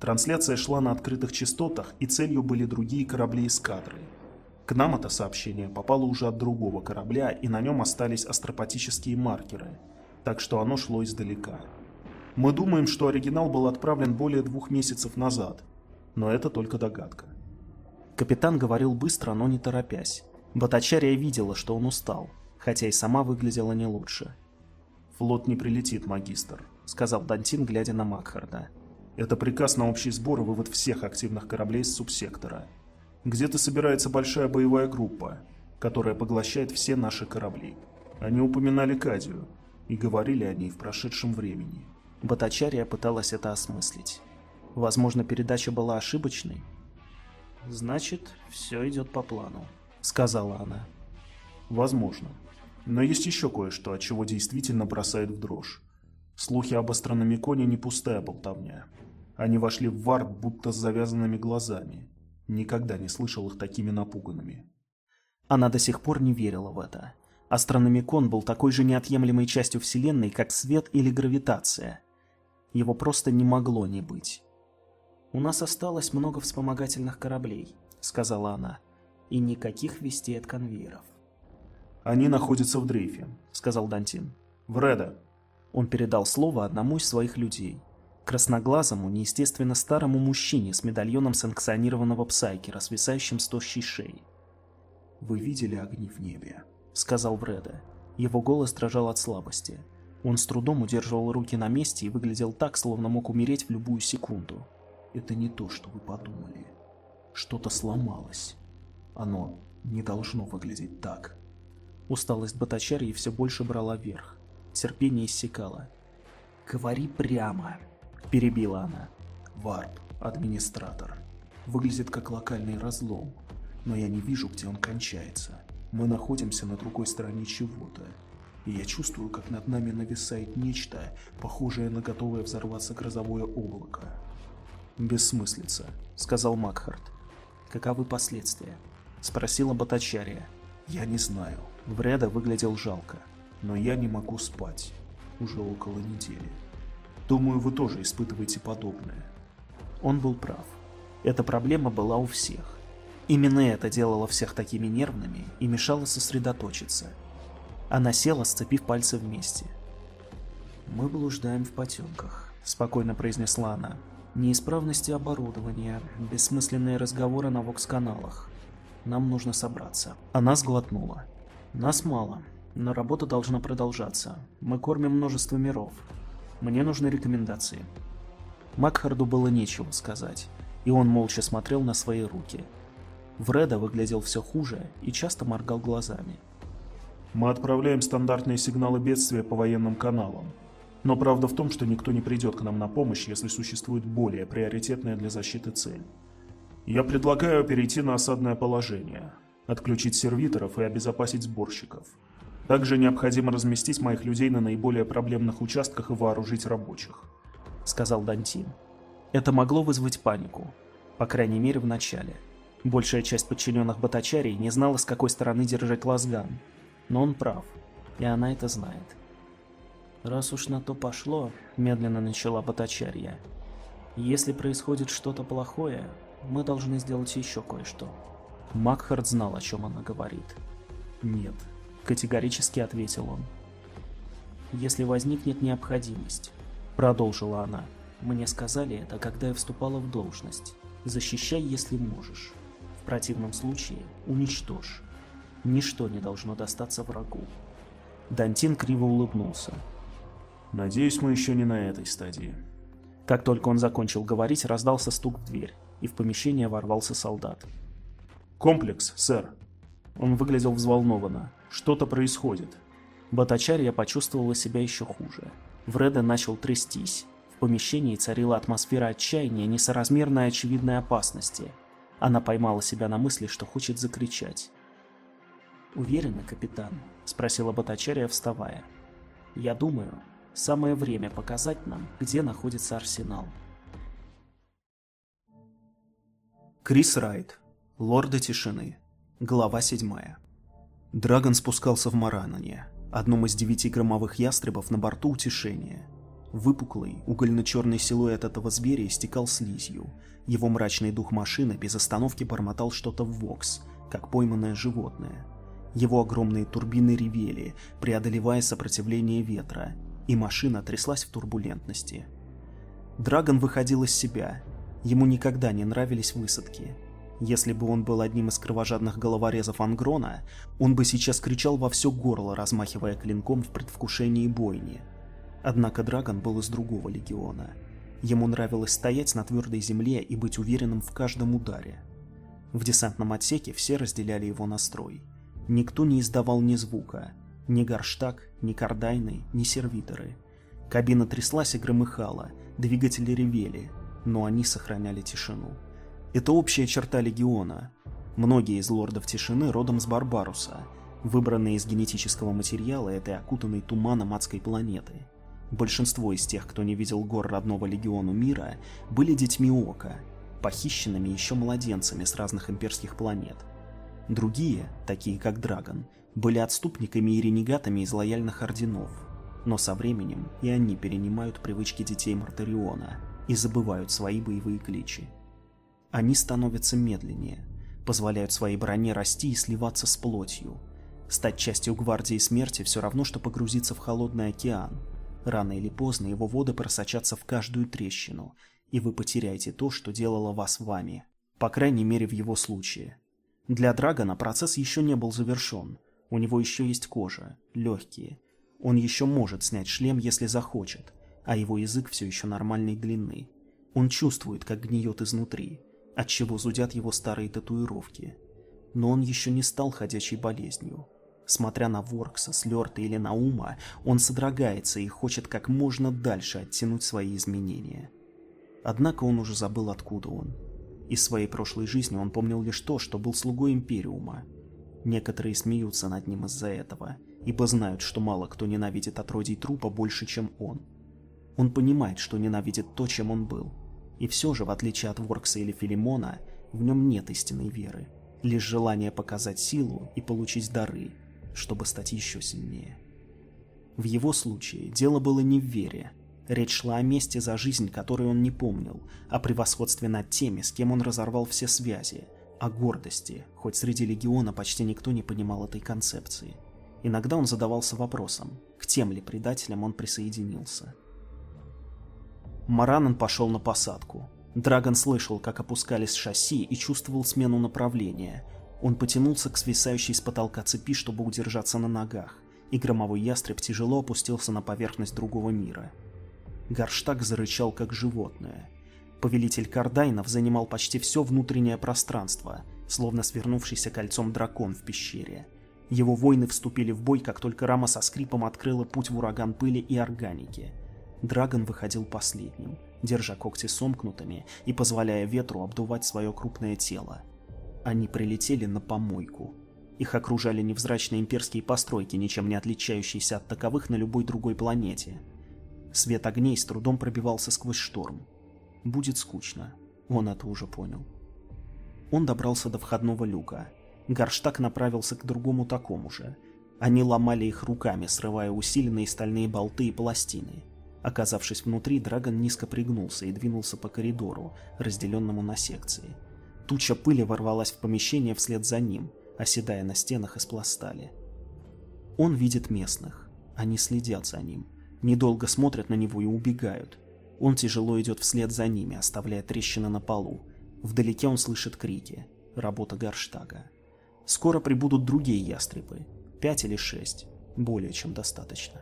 B: Трансляция шла на открытых частотах, и целью были другие корабли эскадры. К нам это сообщение попало уже от другого корабля, и на нем остались астропатические маркеры, так что оно шло издалека. Мы думаем, что оригинал был отправлен более двух месяцев назад, но это только догадка.
A: Капитан говорил быстро, но не торопясь. Батачария видела, что он устал, хотя и сама выглядела не лучше.
B: «Флот не прилетит, магистр», — сказал Дантин, глядя на Макхарда. Это приказ на общий сбор и вывод всех активных кораблей из субсектора. Где-то собирается большая боевая группа, которая поглощает все наши корабли. Они упоминали Кадию и говорили о ней в прошедшем времени.
A: Батачария пыталась это осмыслить. Возможно, передача была ошибочной. «Значит, все идет по плану», — сказала она.
B: «Возможно. Но есть еще кое-что, от чего действительно бросает в дрожь. Слухи об астрономиконе не пустая болтовня. Они вошли в варп будто с завязанными глазами. Никогда не слышал их такими напуганными.
A: Она до сих пор не верила в это. Астрономикон был такой же неотъемлемой частью Вселенной, как свет или гравитация. Его просто не могло не быть. «У нас осталось много вспомогательных кораблей», — сказала она, — «и никаких вестей от конвейеров».
B: «Они находятся в дрейфе», — сказал Дантин. «Вреда».
A: Он передал слово одному из своих людей — красноглазому, неестественно старому мужчине с медальоном санкционированного псайкера, свисающим с тощей шеей.
B: «Вы видели огни в небе?»
A: — сказал Вреда. Его голос дрожал от слабости. Он с трудом удерживал руки на месте и выглядел так, словно мог умереть в любую секунду.
B: «Это не то, что вы подумали. Что-то сломалось. Оно не должно выглядеть так».
A: Усталость Батачарьи все больше брала верх. Терпение иссякало. «Говори прямо», перебила она.
B: Варп, администратор. Выглядит как локальный разлом, но я не вижу, где он кончается. Мы находимся на другой стороне чего-то, и я чувствую, как над нами нависает нечто, похожее на готовое взорваться грозовое облако.
A: «Бессмыслица», — сказал Макхарт. «Каковы последствия?» — спросила Батачария.
B: «Я не знаю».
A: Вреда выглядел жалко.
B: «Но я не могу спать. Уже около недели». Думаю, вы тоже испытываете подобное.
A: Он был прав. Эта проблема была у всех. Именно это делало всех такими нервными и мешало сосредоточиться. Она села, сцепив пальцы вместе. «Мы блуждаем в потемках», — спокойно произнесла она. «Неисправности оборудования, бессмысленные разговоры на вокс-каналах. Нам нужно собраться». Она сглотнула. «Нас мало, но работа должна продолжаться. Мы кормим множество миров. Мне нужны рекомендации. Макхарду было нечего сказать, и он молча смотрел на свои руки. Вреда выглядел все хуже и часто моргал глазами.
B: «Мы отправляем стандартные сигналы бедствия по военным каналам. Но правда в том, что никто не придет к нам на помощь, если существует более приоритетная для защиты цель. Я предлагаю перейти на осадное положение, отключить сервиторов и обезопасить сборщиков. Также необходимо разместить моих людей на наиболее проблемных участках и вооружить рабочих», —
A: сказал Дантин. Это могло вызвать панику, по крайней мере в начале. Большая часть подчиненных Батачарий не знала, с какой стороны держать лазган. Но он прав, и она это знает. «Раз уж на то пошло», — медленно начала Батачарья, — «если происходит что-то плохое, мы должны сделать еще кое-что». Макхард знал, о чем она говорит. «Нет, Категорически ответил он. «Если возникнет необходимость», — продолжила она, — «мне сказали это, когда я вступала в должность. Защищай, если можешь. В противном случае уничтожь. Ничто не должно достаться врагу». Дантин криво улыбнулся.
B: «Надеюсь, мы еще не на этой стадии».
A: Как только он закончил говорить, раздался стук в дверь, и в помещение ворвался солдат.
B: «Комплекс, сэр».
A: Он выглядел взволнованно. Что-то происходит. Батачария почувствовала себя еще хуже. Вреда начал трястись. В помещении царила атмосфера отчаяния, несоразмерной очевидной опасности. Она поймала себя на мысли, что хочет закричать. «Уверена, капитан?» – спросила Батачария, вставая. «Я думаю, самое время показать нам, где находится арсенал». Крис Райт. Лорды тишины. Глава седьмая. Драгон спускался в Маранане, одном из девяти громовых ястребов на борту утешения. Выпуклый, угольно-черный силуэт этого зверя истекал слизью. Его мрачный дух машины без остановки бормотал что-то в вокс, как пойманное животное. Его огромные турбины ревели, преодолевая сопротивление ветра, и машина тряслась в турбулентности. Драгон выходил из себя. Ему никогда не нравились высадки. Если бы он был одним из кровожадных головорезов Ангрона, он бы сейчас кричал во все горло, размахивая клинком в предвкушении бойни. Однако Драгон был из другого легиона. Ему нравилось стоять на твердой земле и быть уверенным в каждом ударе. В десантном отсеке все разделяли его настрой. Никто не издавал ни звука. Ни горштаг, ни кардайны, ни сервиторы. Кабина тряслась и громыхала, двигатели ревели, но они сохраняли тишину. Это общая черта Легиона. Многие из лордов тишины родом с Барбаруса, выбранные из генетического материала этой окутанной туманом адской планеты. Большинство из тех, кто не видел гор родного Легиону мира, были детьми Ока, похищенными еще младенцами с разных имперских планет. Другие, такие как Драгон, были отступниками и ренегатами из лояльных орденов. Но со временем и они перенимают привычки детей Мартариона и забывают свои боевые кличи. Они становятся медленнее, позволяют своей броне расти и сливаться с плотью. Стать частью Гвардии Смерти все равно, что погрузиться в холодный океан. Рано или поздно его воды просочатся в каждую трещину, и вы потеряете то, что делало вас вами. По крайней мере в его случае. Для Драгона процесс еще не был завершен. У него еще есть кожа, легкие. Он еще может снять шлем, если захочет, а его язык все еще нормальной длины. Он чувствует, как гниет изнутри, отчего зудят его старые татуировки. Но он еще не стал ходячей болезнью. Смотря на Воркса, Слёрта или Наума, он содрогается и хочет как можно дальше оттянуть свои изменения. Однако он уже забыл, откуда он. Из своей прошлой жизни он помнил лишь то, что был слугой Империума. Некоторые смеются над ним из-за этого, ибо знают, что мало кто ненавидит отродий трупа больше, чем он. Он понимает, что ненавидит то, чем он был – и все же, в отличие от Воркса или Филимона, в нем нет истинной веры, лишь желание показать силу и получить дары, чтобы стать еще сильнее. В его случае дело было не в вере. Речь шла о месте за жизнь, которую он не помнил, о превосходстве над теми, с кем он разорвал все связи, о гордости, хоть среди легиона почти никто не понимал этой концепции. Иногда он задавался вопросом, к тем ли предателям он присоединился. Маранан пошел на посадку. Драгон слышал, как опускались шасси и чувствовал смену направления. Он потянулся к свисающей с потолка цепи, чтобы удержаться на ногах, и громовой ястреб тяжело опустился на поверхность другого мира. Горштаг зарычал, как животное. Повелитель Кардайнов занимал почти все внутреннее пространство, словно свернувшийся кольцом дракон в пещере. Его воины вступили в бой, как только рама со скрипом открыла путь в ураган пыли и органики – Драгон выходил последним, держа когти сомкнутыми и позволяя ветру обдувать свое крупное тело. Они прилетели на помойку. Их окружали невзрачные имперские постройки, ничем не отличающиеся от таковых на любой другой планете. Свет огней с трудом пробивался сквозь шторм. Будет скучно. Он это уже понял. Он добрался до входного люка. Горштаг направился к другому такому же. Они ломали их руками, срывая усиленные стальные болты и пластины. Оказавшись внутри, Драгон низко пригнулся и двинулся по коридору, разделенному на секции. Туча пыли ворвалась в помещение вслед за ним, оседая на стенах из пластали. Он видит местных. Они следят за ним. Недолго смотрят на него и убегают. Он тяжело идет вслед за ними, оставляя трещины на полу. Вдалеке он слышит крики. Работа Гарштага. Скоро прибудут другие ястребы. Пять или шесть. Более чем достаточно.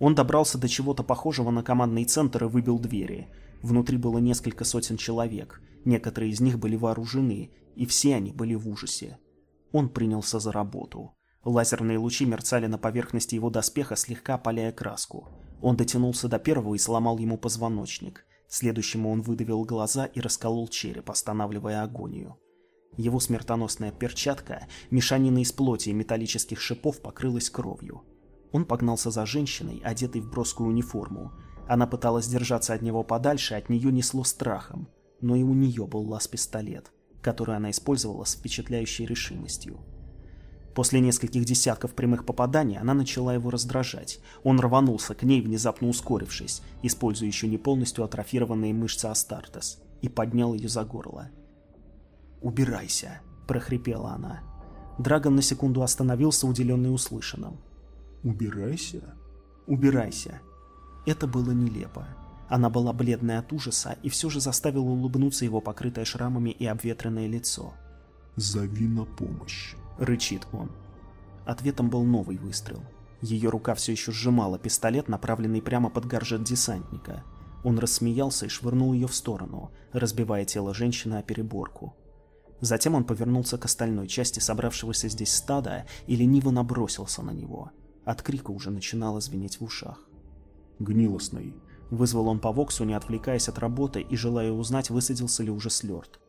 A: Он добрался до чего-то похожего на командный центр и выбил двери. Внутри было несколько сотен человек, некоторые из них были вооружены, и все они были в ужасе. Он принялся за работу. Лазерные лучи мерцали на поверхности его доспеха, слегка опаляя краску. Он дотянулся до первого и сломал ему позвоночник. Следующему он выдавил глаза и расколол череп, останавливая агонию. Его смертоносная перчатка, мешанина из плоти и металлических шипов покрылась кровью. Он погнался за женщиной, одетой в броскую униформу. Она пыталась держаться от него подальше, от нее несло страхом. Но и у нее был лаз-пистолет, который она использовала с впечатляющей решимостью. После нескольких десятков прямых попаданий она начала его раздражать. Он рванулся к ней, внезапно ускорившись, используя еще не полностью атрофированные мышцы Астартес, и поднял ее за горло. «Убирайся!» – прохрипела она. Драгон на секунду остановился, уделенный услышанным.
B: «Убирайся?»
A: «Убирайся». Это было нелепо. Она была бледная от ужаса и все же заставила улыбнуться его покрытое шрамами и обветренное лицо.
B: «Зови на помощь», —
A: рычит он. Ответом был новый выстрел. Ее рука все еще сжимала пистолет, направленный прямо под горжет десантника. Он рассмеялся и швырнул ее в сторону, разбивая тело женщины о переборку. Затем он повернулся к остальной части собравшегося здесь стада и лениво набросился на него — от крика уже начинало звенеть в ушах.
B: «Гнилостный,
A: Вызвал он по Воксу, не отвлекаясь от работы и желая узнать, высадился ли уже Слёрд.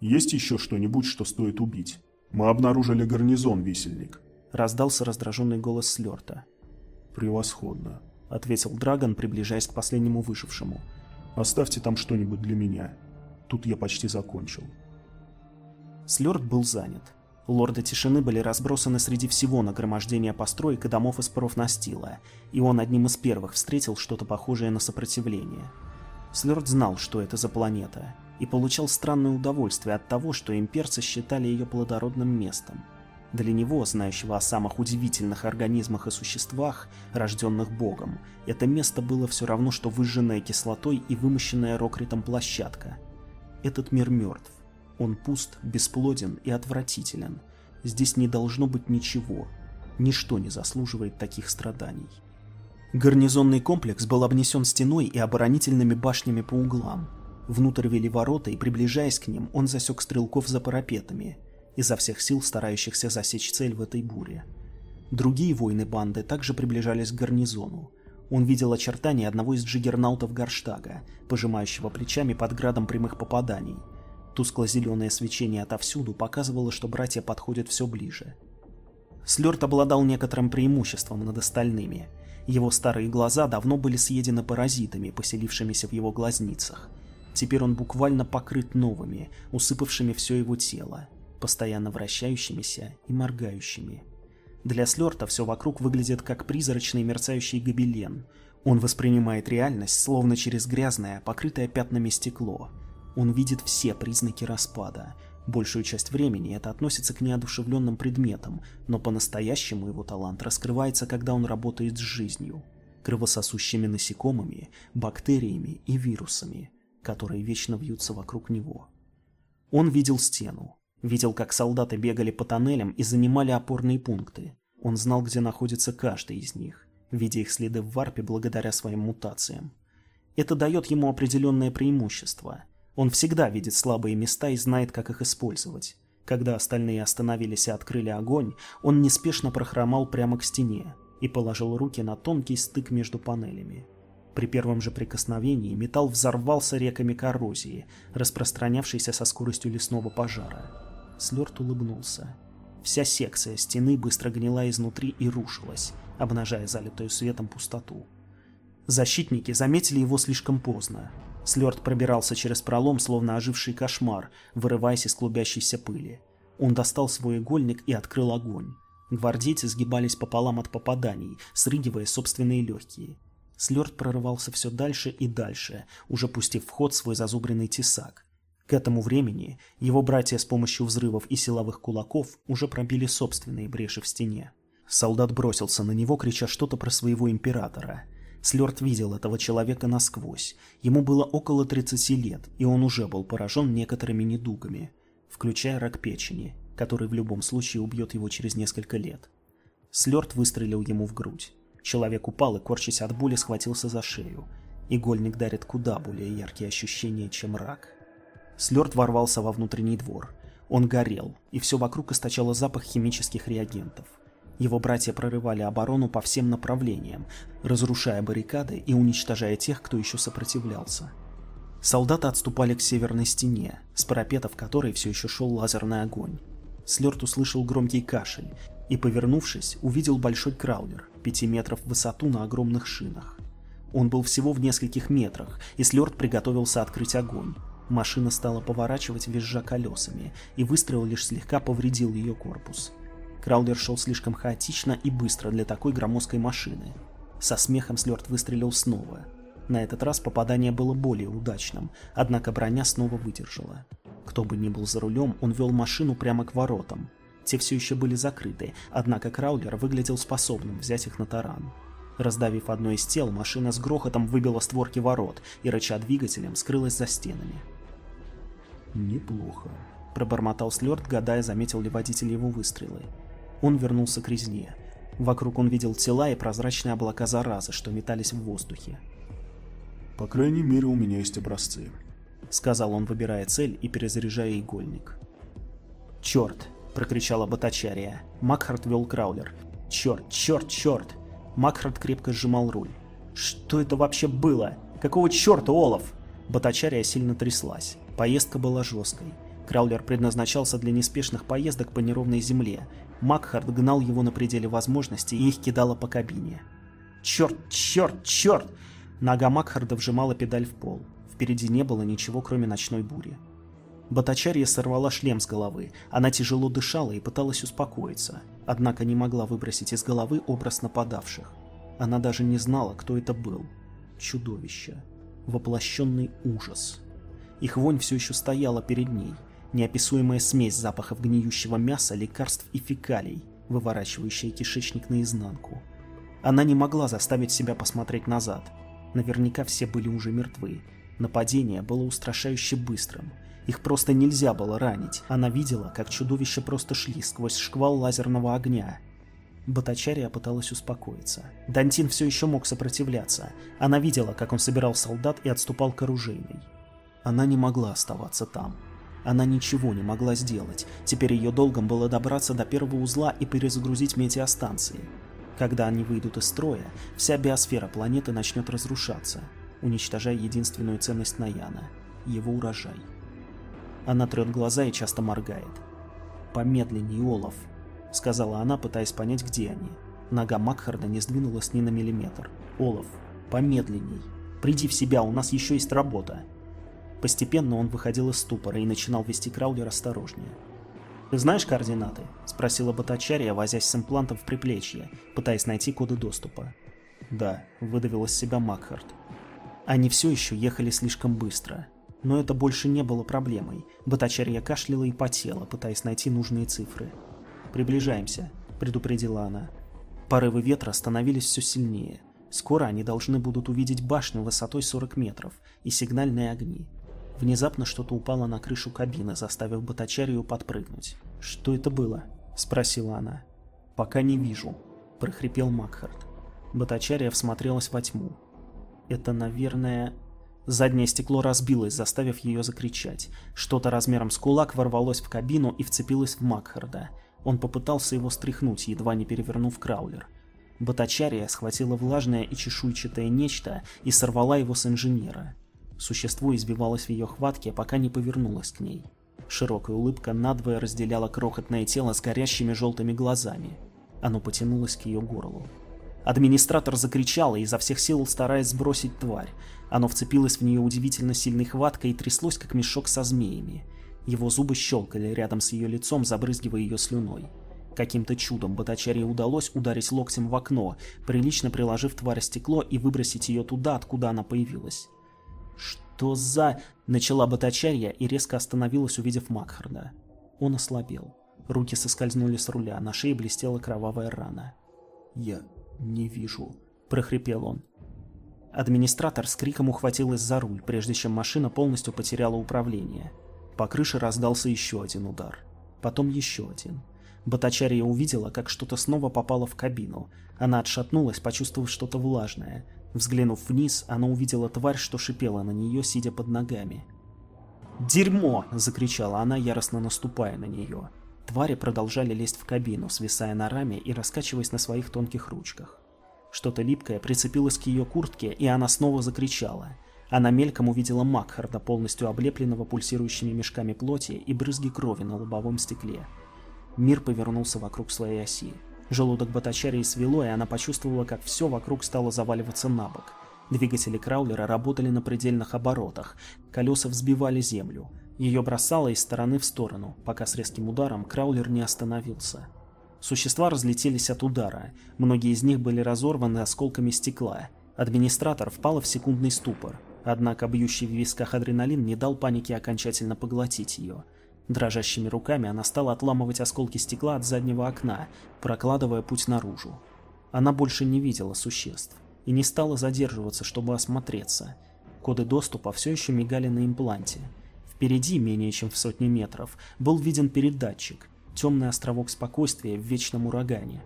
B: «Есть еще что-нибудь, что стоит убить? Мы обнаружили гарнизон, висельник».
A: Раздался раздраженный голос Слёрта.
B: «Превосходно», —
A: ответил Драгон, приближаясь к последнему выжившему.
B: «Оставьте там что-нибудь для меня. Тут я почти закончил».
A: Слёрд был занят. Лорды тишины были разбросаны среди всего нагромождения построек и домов из профнастила, и он одним из первых встретил что-то похожее на сопротивление. Слёрд знал, что это за планета, и получал странное удовольствие от того, что имперцы считали ее плодородным местом. Для него, знающего о самых удивительных организмах и существах, рожденных Богом, это место было все равно, что выжженная кислотой и вымощенная рокритом площадка. Этот мир мертв. Он пуст, бесплоден и отвратителен. Здесь не должно быть ничего. Ничто не заслуживает таких страданий. Гарнизонный комплекс был обнесен стеной и оборонительными башнями по углам. Внутрь вели ворота, и, приближаясь к ним, он засек стрелков за парапетами, изо всех сил старающихся засечь цель в этой буре. Другие воины банды также приближались к гарнизону. Он видел очертания одного из джиггернаутов Гарштага, пожимающего плечами под градом прямых попаданий – Тускло-зеленое свечение отовсюду показывало, что братья подходят все ближе. Слёрт обладал некоторым преимуществом над остальными. Его старые глаза давно были съедены паразитами, поселившимися в его глазницах. Теперь он буквально покрыт новыми, усыпавшими все его тело, постоянно вращающимися и моргающими. Для Слёрта все вокруг выглядит как призрачный мерцающий гобелен. Он воспринимает реальность словно через грязное, покрытое пятнами стекло – он видит все признаки распада. Большую часть времени это относится к неодушевленным предметам, но по-настоящему его талант раскрывается, когда он работает с жизнью, кровососущими насекомыми, бактериями и вирусами, которые вечно вьются вокруг него. Он видел стену, видел, как солдаты бегали по тоннелям и занимали опорные пункты. Он знал, где находится каждый из них, видя их следы в варпе благодаря своим мутациям. Это дает ему определенное преимущество – он всегда видит слабые места и знает, как их использовать. Когда остальные остановились и открыли огонь, он неспешно прохромал прямо к стене и положил руки на тонкий стык между панелями. При первом же прикосновении металл взорвался реками коррозии, распространявшейся со скоростью лесного пожара. Слёрт улыбнулся. Вся секция стены быстро гнила изнутри и рушилась, обнажая залитую светом пустоту. Защитники заметили его слишком поздно. Слёрд пробирался через пролом, словно оживший кошмар, вырываясь из клубящейся пыли. Он достал свой игольник и открыл огонь. Гвардейцы сгибались пополам от попаданий, срыгивая собственные легкие. Слёрд прорывался все дальше и дальше, уже пустив в ход свой зазубренный тесак. К этому времени его братья с помощью взрывов и силовых кулаков уже пробили собственные бреши в стене. Солдат бросился на него, крича что-то про своего императора – Слёрд видел этого человека насквозь. Ему было около 30 лет, и он уже был поражен некоторыми недугами, включая рак печени, который в любом случае убьет его через несколько лет. Слёрд выстрелил ему в грудь. Человек упал и, корчась от боли, схватился за шею. Игольник дарит куда более яркие ощущения, чем рак. Слёрд ворвался во внутренний двор. Он горел, и все вокруг источало запах химических реагентов. Его братья прорывали оборону по всем направлениям, разрушая баррикады и уничтожая тех, кто еще сопротивлялся. Солдаты отступали к северной стене, с парапетов которой все еще шел лазерный огонь. Слёрт услышал громкий кашель и, повернувшись, увидел большой краулер, пяти метров в высоту на огромных шинах. Он был всего в нескольких метрах, и Слёрт приготовился открыть огонь. Машина стала поворачивать, визжа колесами, и выстрел лишь слегка повредил ее корпус. Краулер шел слишком хаотично и быстро для такой громоздкой машины. Со смехом Слёрд выстрелил снова. На этот раз попадание было более удачным, однако броня снова выдержала. Кто бы ни был за рулем, он вел машину прямо к воротам. Те все еще были закрыты, однако Краулер выглядел способным взять их на таран. Раздавив одно из тел, машина с грохотом выбила створки ворот и, рыча двигателем, скрылась за стенами.
B: «Неплохо», —
A: пробормотал Слёрд, гадая, заметил ли водитель его выстрелы. Он вернулся к резне. Вокруг он видел тела и прозрачные облака заразы, что метались в воздухе.
B: «По крайней мере, у меня есть образцы», —
A: сказал он, выбирая цель и перезаряжая игольник. «Черт!» — прокричала Батачария. Макхарт вел краулер. «Черт, черт, черт!» Макхарт крепко сжимал руль. «Что это вообще было?» Какого черта, Олаф? Батачария сильно тряслась. Поездка была жесткой. Краулер предназначался для неспешных поездок по неровной земле. Макхард гнал его на пределе возможностей и их кидало по кабине. Черт, черт, черт! Нога Макхарда вжимала педаль в пол. Впереди не было ничего, кроме ночной бури. Батачарья сорвала шлем с головы. Она тяжело дышала и пыталась успокоиться, однако не могла выбросить из головы образ нападавших. Она даже не знала, кто это был. Чудовище. Воплощенный ужас. Их вонь все еще стояла перед ней. Неописуемая смесь запахов гниющего мяса, лекарств и фекалий, выворачивающая кишечник наизнанку. Она не могла заставить себя посмотреть назад. Наверняка все были уже мертвы. Нападение было устрашающе быстрым. Их просто нельзя было ранить. Она видела, как чудовища просто шли сквозь шквал лазерного огня. Батачария пыталась успокоиться. Дантин все еще мог сопротивляться. Она видела, как он собирал солдат и отступал к оружейной. Она не могла оставаться там. Она ничего не могла сделать. Теперь ее долгом было добраться до первого узла и перезагрузить метеостанции. Когда они выйдут из строя, вся биосфера планеты начнет разрушаться, уничтожая единственную ценность Наяна – его урожай. Она трет глаза и часто моргает. «Помедленней, Олаф», — сказала она, пытаясь понять, где они. Нога Макхарда не сдвинулась ни на миллиметр. «Олаф, помедленней. Приди в себя, у нас еще есть работа». Постепенно он выходил из ступора и начинал вести Краулер осторожнее. «Ты знаешь координаты?» — спросила Батачария, возясь с имплантом в приплечье, пытаясь найти коды доступа. «Да», — выдавил из себя Макхард. Они все еще ехали слишком быстро. Но это больше не было проблемой. Батачарья кашляла и потела, пытаясь найти нужные цифры. «Приближаемся», — предупредила она. Порывы ветра становились все сильнее. Скоро они должны будут увидеть башню высотой 40 метров и сигнальные огни. Внезапно что-то упало на крышу кабины, заставив Батачарию подпрыгнуть. «Что это было?» — спросила она. «Пока не вижу», — прохрипел Макхард. Батачария всмотрелась во тьму. «Это, наверное...» Заднее стекло разбилось, заставив ее закричать. Что-то размером с кулак ворвалось в кабину и вцепилось в Макхарда. Он попытался его стряхнуть, едва не перевернув краулер. Батачария схватила влажное и чешуйчатое нечто и сорвала его с инженера. Существо избивалось в ее хватке, пока не повернулось к ней. Широкая улыбка надвое разделяла крохотное тело с горящими желтыми глазами. Оно потянулось к ее горлу. Администратор закричал, изо всех сил стараясь сбросить тварь. Оно вцепилось в нее удивительно сильной хваткой и тряслось, как мешок со змеями. Его зубы щелкали рядом с ее лицом, забрызгивая ее слюной. Каким-то чудом Батачаре удалось ударить локтем в окно, прилично приложив тварь стекло и выбросить ее туда, откуда она появилась. «Что за...» — начала Батачарья и резко остановилась, увидев Макхарда. Он ослабел. Руки соскользнули с руля, на шее блестела кровавая рана. «Я не вижу», — прохрипел он. Администратор с криком ухватилась за руль, прежде чем машина полностью потеряла управление. По крыше раздался еще один удар. Потом еще один. Батачария увидела, как что-то снова попало в кабину. Она отшатнулась, почувствовав что-то влажное. Взглянув вниз, она увидела тварь, что шипела на нее, сидя под ногами. «Дерьмо!» — закричала она, яростно наступая на нее. Твари продолжали лезть в кабину, свисая на раме и раскачиваясь на своих тонких ручках. Что-то липкое прицепилось к ее куртке, и она снова закричала. Она мельком увидела Макхарда, полностью облепленного пульсирующими мешками плоти и брызги крови на лобовом стекле. Мир повернулся вокруг своей оси. Желудок Батачарии свело, и она почувствовала, как все вокруг стало заваливаться на бок. Двигатели краулера работали на предельных оборотах, колеса взбивали землю. Ее бросало из стороны в сторону, пока с резким ударом краулер не остановился. Существа разлетелись от удара, многие из них были разорваны осколками стекла. Администратор впала в секундный ступор, однако бьющий в висках адреналин не дал панике окончательно поглотить ее. Дрожащими руками она стала отламывать осколки стекла от заднего окна, прокладывая путь наружу. Она больше не видела существ и не стала задерживаться, чтобы осмотреться. Коды доступа все еще мигали на импланте. Впереди, менее чем в сотни метров, был виден передатчик, темный островок спокойствия в вечном урагане.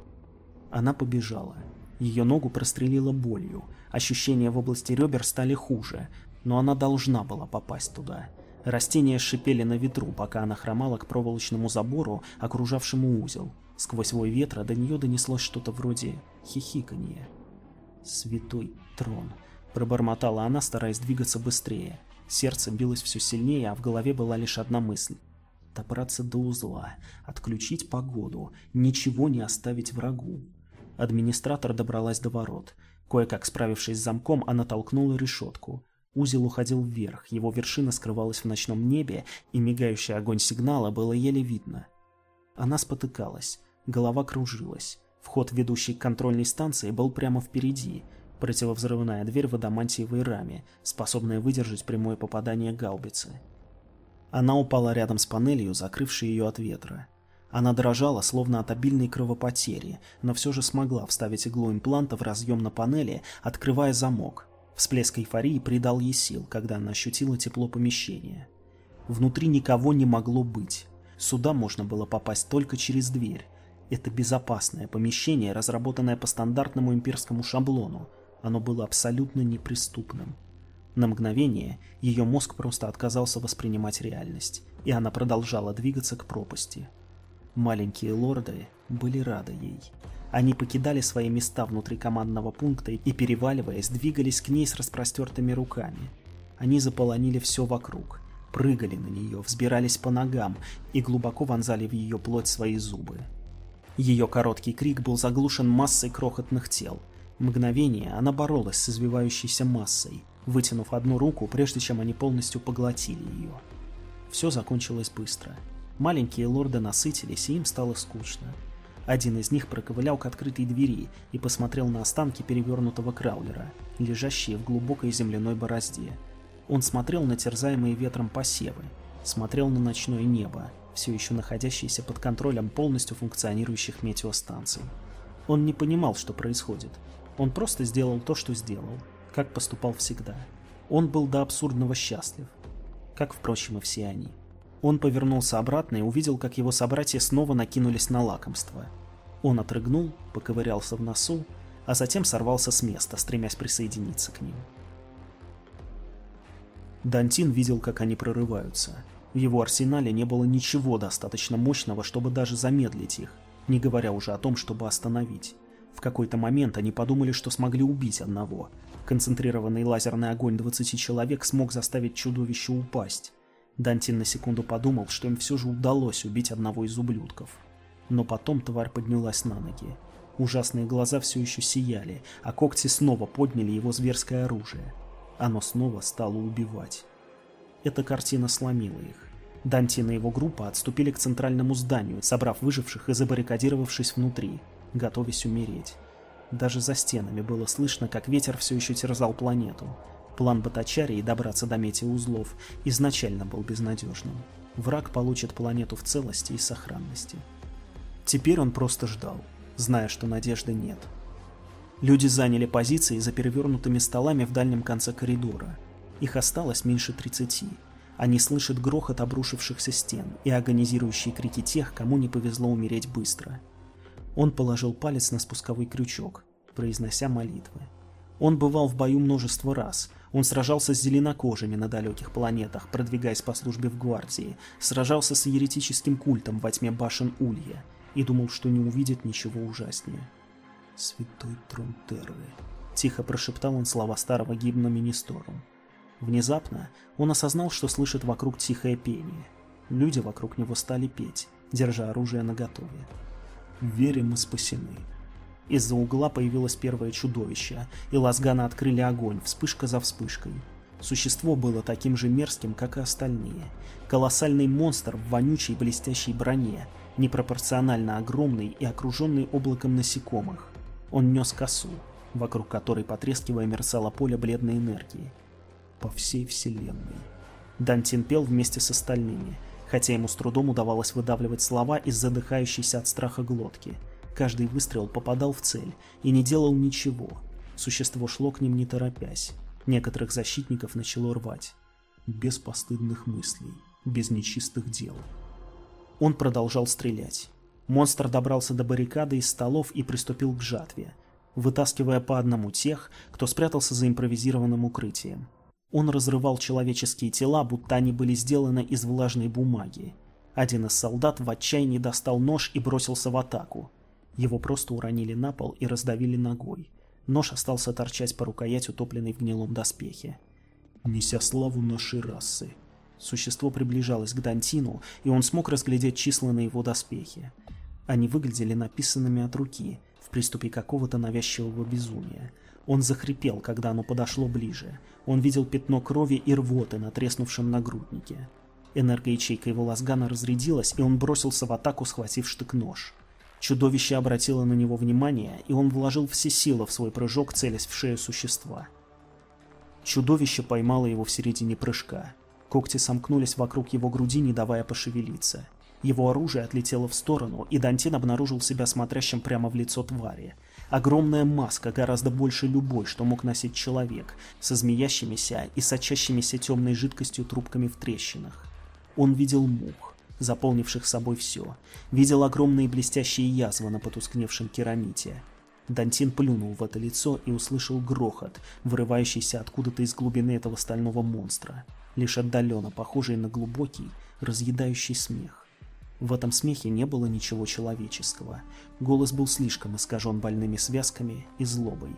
A: Она побежала. Ее ногу прострелило болью, ощущения в области ребер стали хуже, но она должна была попасть туда. Растения шипели на ветру, пока она хромала к проволочному забору, окружавшему узел. Сквозь вой ветра до нее донеслось что-то вроде хихиканья. «Святой трон», — Пробормотала она, стараясь двигаться быстрее. Сердце билось все сильнее, а в голове была лишь одна мысль. Добраться до узла, отключить погоду, ничего не оставить врагу. Администратор добралась до ворот. Кое-как справившись с замком, она толкнула решетку. Узел уходил вверх, его вершина скрывалась в ночном небе, и мигающий огонь сигнала было еле видно. Она спотыкалась, голова кружилась. Вход, ведущий к контрольной станции, был прямо впереди. Противовзрывная дверь в адамантиевой раме, способная выдержать прямое попадание гаубицы. Она упала рядом с панелью, закрывшей ее от ветра. Она дрожала, словно от обильной кровопотери, но все же смогла вставить иглу импланта в разъем на панели, открывая замок. Всплеск эйфории придал ей сил, когда она ощутила тепло помещения. Внутри никого не могло быть. Сюда можно было попасть только через дверь. Это безопасное помещение, разработанное по стандартному имперскому шаблону. Оно было абсолютно неприступным. На мгновение ее мозг просто отказался воспринимать реальность, и она продолжала двигаться к пропасти. Маленькие лорды были рады ей. Они покидали свои места внутри командного пункта и, переваливаясь, двигались к ней с распростертыми руками. Они заполонили все вокруг, прыгали на нее, взбирались по ногам и глубоко вонзали в ее плоть свои зубы. Ее короткий крик был заглушен массой крохотных тел. Мгновение она боролась с извивающейся массой, вытянув одну руку, прежде чем они полностью поглотили ее. Все закончилось быстро. Маленькие лорды насытились, и им стало скучно. Один из них проковылял к открытой двери и посмотрел на останки перевернутого краулера, лежащие в глубокой земляной борозде. Он смотрел на терзаемые ветром посевы, смотрел на ночное небо, все еще находящееся под контролем полностью функционирующих метеостанций. Он не понимал, что происходит. Он просто сделал то, что сделал как поступал всегда. Он был до абсурдного счастлив, как, впрочем, и все они. Он повернулся обратно и увидел, как его собратья снова накинулись на лакомство. Он отрыгнул, поковырялся в носу, а затем сорвался с места, стремясь присоединиться к ним. Дантин видел, как они прорываются. В его арсенале не было ничего достаточно мощного, чтобы даже замедлить их, не говоря уже о том, чтобы остановить. В какой-то момент они подумали, что смогли убить одного, Концентрированный лазерный огонь 20 человек смог заставить чудовище упасть. Дантин на секунду подумал, что им все же удалось убить одного из ублюдков. Но потом тварь поднялась на ноги. Ужасные глаза все еще сияли, а когти снова подняли его зверское оружие. Оно снова стало убивать. Эта картина сломила их. Дантин и его группа отступили к центральному зданию, собрав выживших и забаррикадировавшись внутри, готовясь умереть. Даже за стенами было слышно, как ветер все еще терзал планету. План Батачарии добраться до метеоузлов изначально был безнадежным. Враг получит планету в целости и сохранности. Теперь он просто ждал, зная, что надежды нет. Люди заняли позиции за перевернутыми столами в дальнем конце коридора. Их осталось меньше 30. Они слышат грохот обрушившихся стен и агонизирующие крики тех, кому не повезло умереть быстро – он положил палец на спусковой крючок, произнося молитвы. Он бывал в бою множество раз. Он сражался с зеленокожими на далеких планетах, продвигаясь по службе в гвардии, сражался с еретическим культом во тьме башен Улья и думал, что не увидит ничего ужаснее. «Святой трон Терры», — тихо прошептал он слова старого гимна Министорум. Внезапно он осознал, что слышит вокруг тихое пение. Люди вокруг него стали петь, держа оружие наготове. Верим мы спасены. Из-за угла появилось первое чудовище, и лазганы открыли огонь, вспышка за вспышкой. Существо было таким же мерзким, как и остальные. Колоссальный монстр в вонючей блестящей броне, непропорционально огромный и окруженный облаком насекомых. Он нес косу, вокруг которой, потрескивая, мерцало поле бледной энергии. По всей вселенной. Дантин пел вместе с остальными, хотя ему с трудом удавалось выдавливать слова из задыхающейся от страха глотки. Каждый выстрел попадал в цель и не делал ничего. Существо шло к ним не торопясь. Некоторых защитников начало рвать. Без постыдных мыслей, без нечистых дел. Он продолжал стрелять. Монстр добрался до баррикады из столов и приступил к жатве, вытаскивая по одному тех, кто спрятался за импровизированным укрытием. Он разрывал человеческие тела, будто они были сделаны из влажной бумаги. Один из солдат в отчаянии достал нож и бросился в атаку. Его просто уронили на пол и раздавили ногой. Нож остался торчать по рукоять, утопленный в гнилом доспехе. «Неся славу нашей расы». Существо приближалось к Дантину, и он смог разглядеть числа на его доспехе. Они выглядели написанными от руки, в приступе какого-то навязчивого безумия. Он захрипел, когда оно подошло ближе. Он видел пятно крови и рвоты на треснувшем нагруднике. Энергоячейка его лазгана разрядилась, и он бросился в атаку, схватив штык-нож. Чудовище обратило на него внимание, и он вложил все силы в свой прыжок, целясь в шею существа. Чудовище поймало его в середине прыжка. Когти сомкнулись вокруг его груди, не давая пошевелиться. Его оружие отлетело в сторону, и Дантин обнаружил себя смотрящим прямо в лицо твари. Огромная маска, гораздо больше любой, что мог носить человек, со змеящимися и сочащимися темной жидкостью трубками в трещинах. Он видел мух, заполнивших собой все, видел огромные блестящие язвы на потускневшем керамите. Дантин плюнул в это лицо и услышал грохот, вырывающийся откуда-то из глубины этого стального монстра, лишь отдаленно похожий на глубокий, разъедающий смех. В этом смехе не было ничего человеческого. Голос был слишком искажен больными связками и злобой.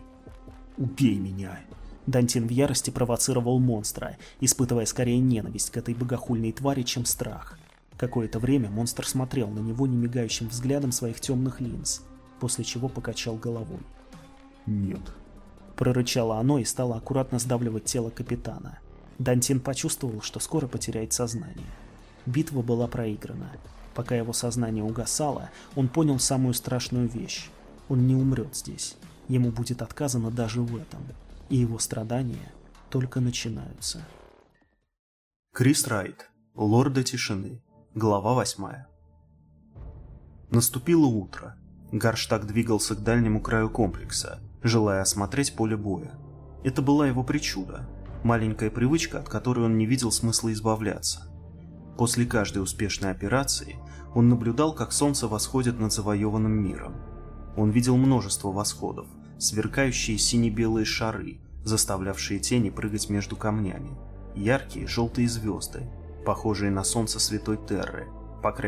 A: «Убей меня!» Дантин в ярости провоцировал монстра, испытывая скорее ненависть к этой богохульной твари, чем страх. Какое-то время монстр смотрел на него немигающим взглядом своих темных линз, после чего покачал головой.
B: «Нет».
A: Прорычало оно и стало аккуратно сдавливать тело капитана. Дантин почувствовал, что скоро потеряет сознание. Битва была проиграна. Пока его сознание угасало, он понял самую страшную вещь. Он не умрет здесь. Ему будет отказано даже в этом. И его страдания только начинаются.
C: Крис Райт. Лорда тишины. Глава восьмая. Наступило утро. Гарштаг двигался к дальнему краю комплекса, желая осмотреть поле боя. Это была его причуда, маленькая привычка, от которой он не видел смысла избавляться. После каждой успешной операции он наблюдал, как солнце восходит над завоеванным миром. Он видел множество восходов, сверкающие сине-белые шары, заставлявшие тени прыгать между камнями, яркие желтые звезды, похожие на солнце Святой Терры, по крайней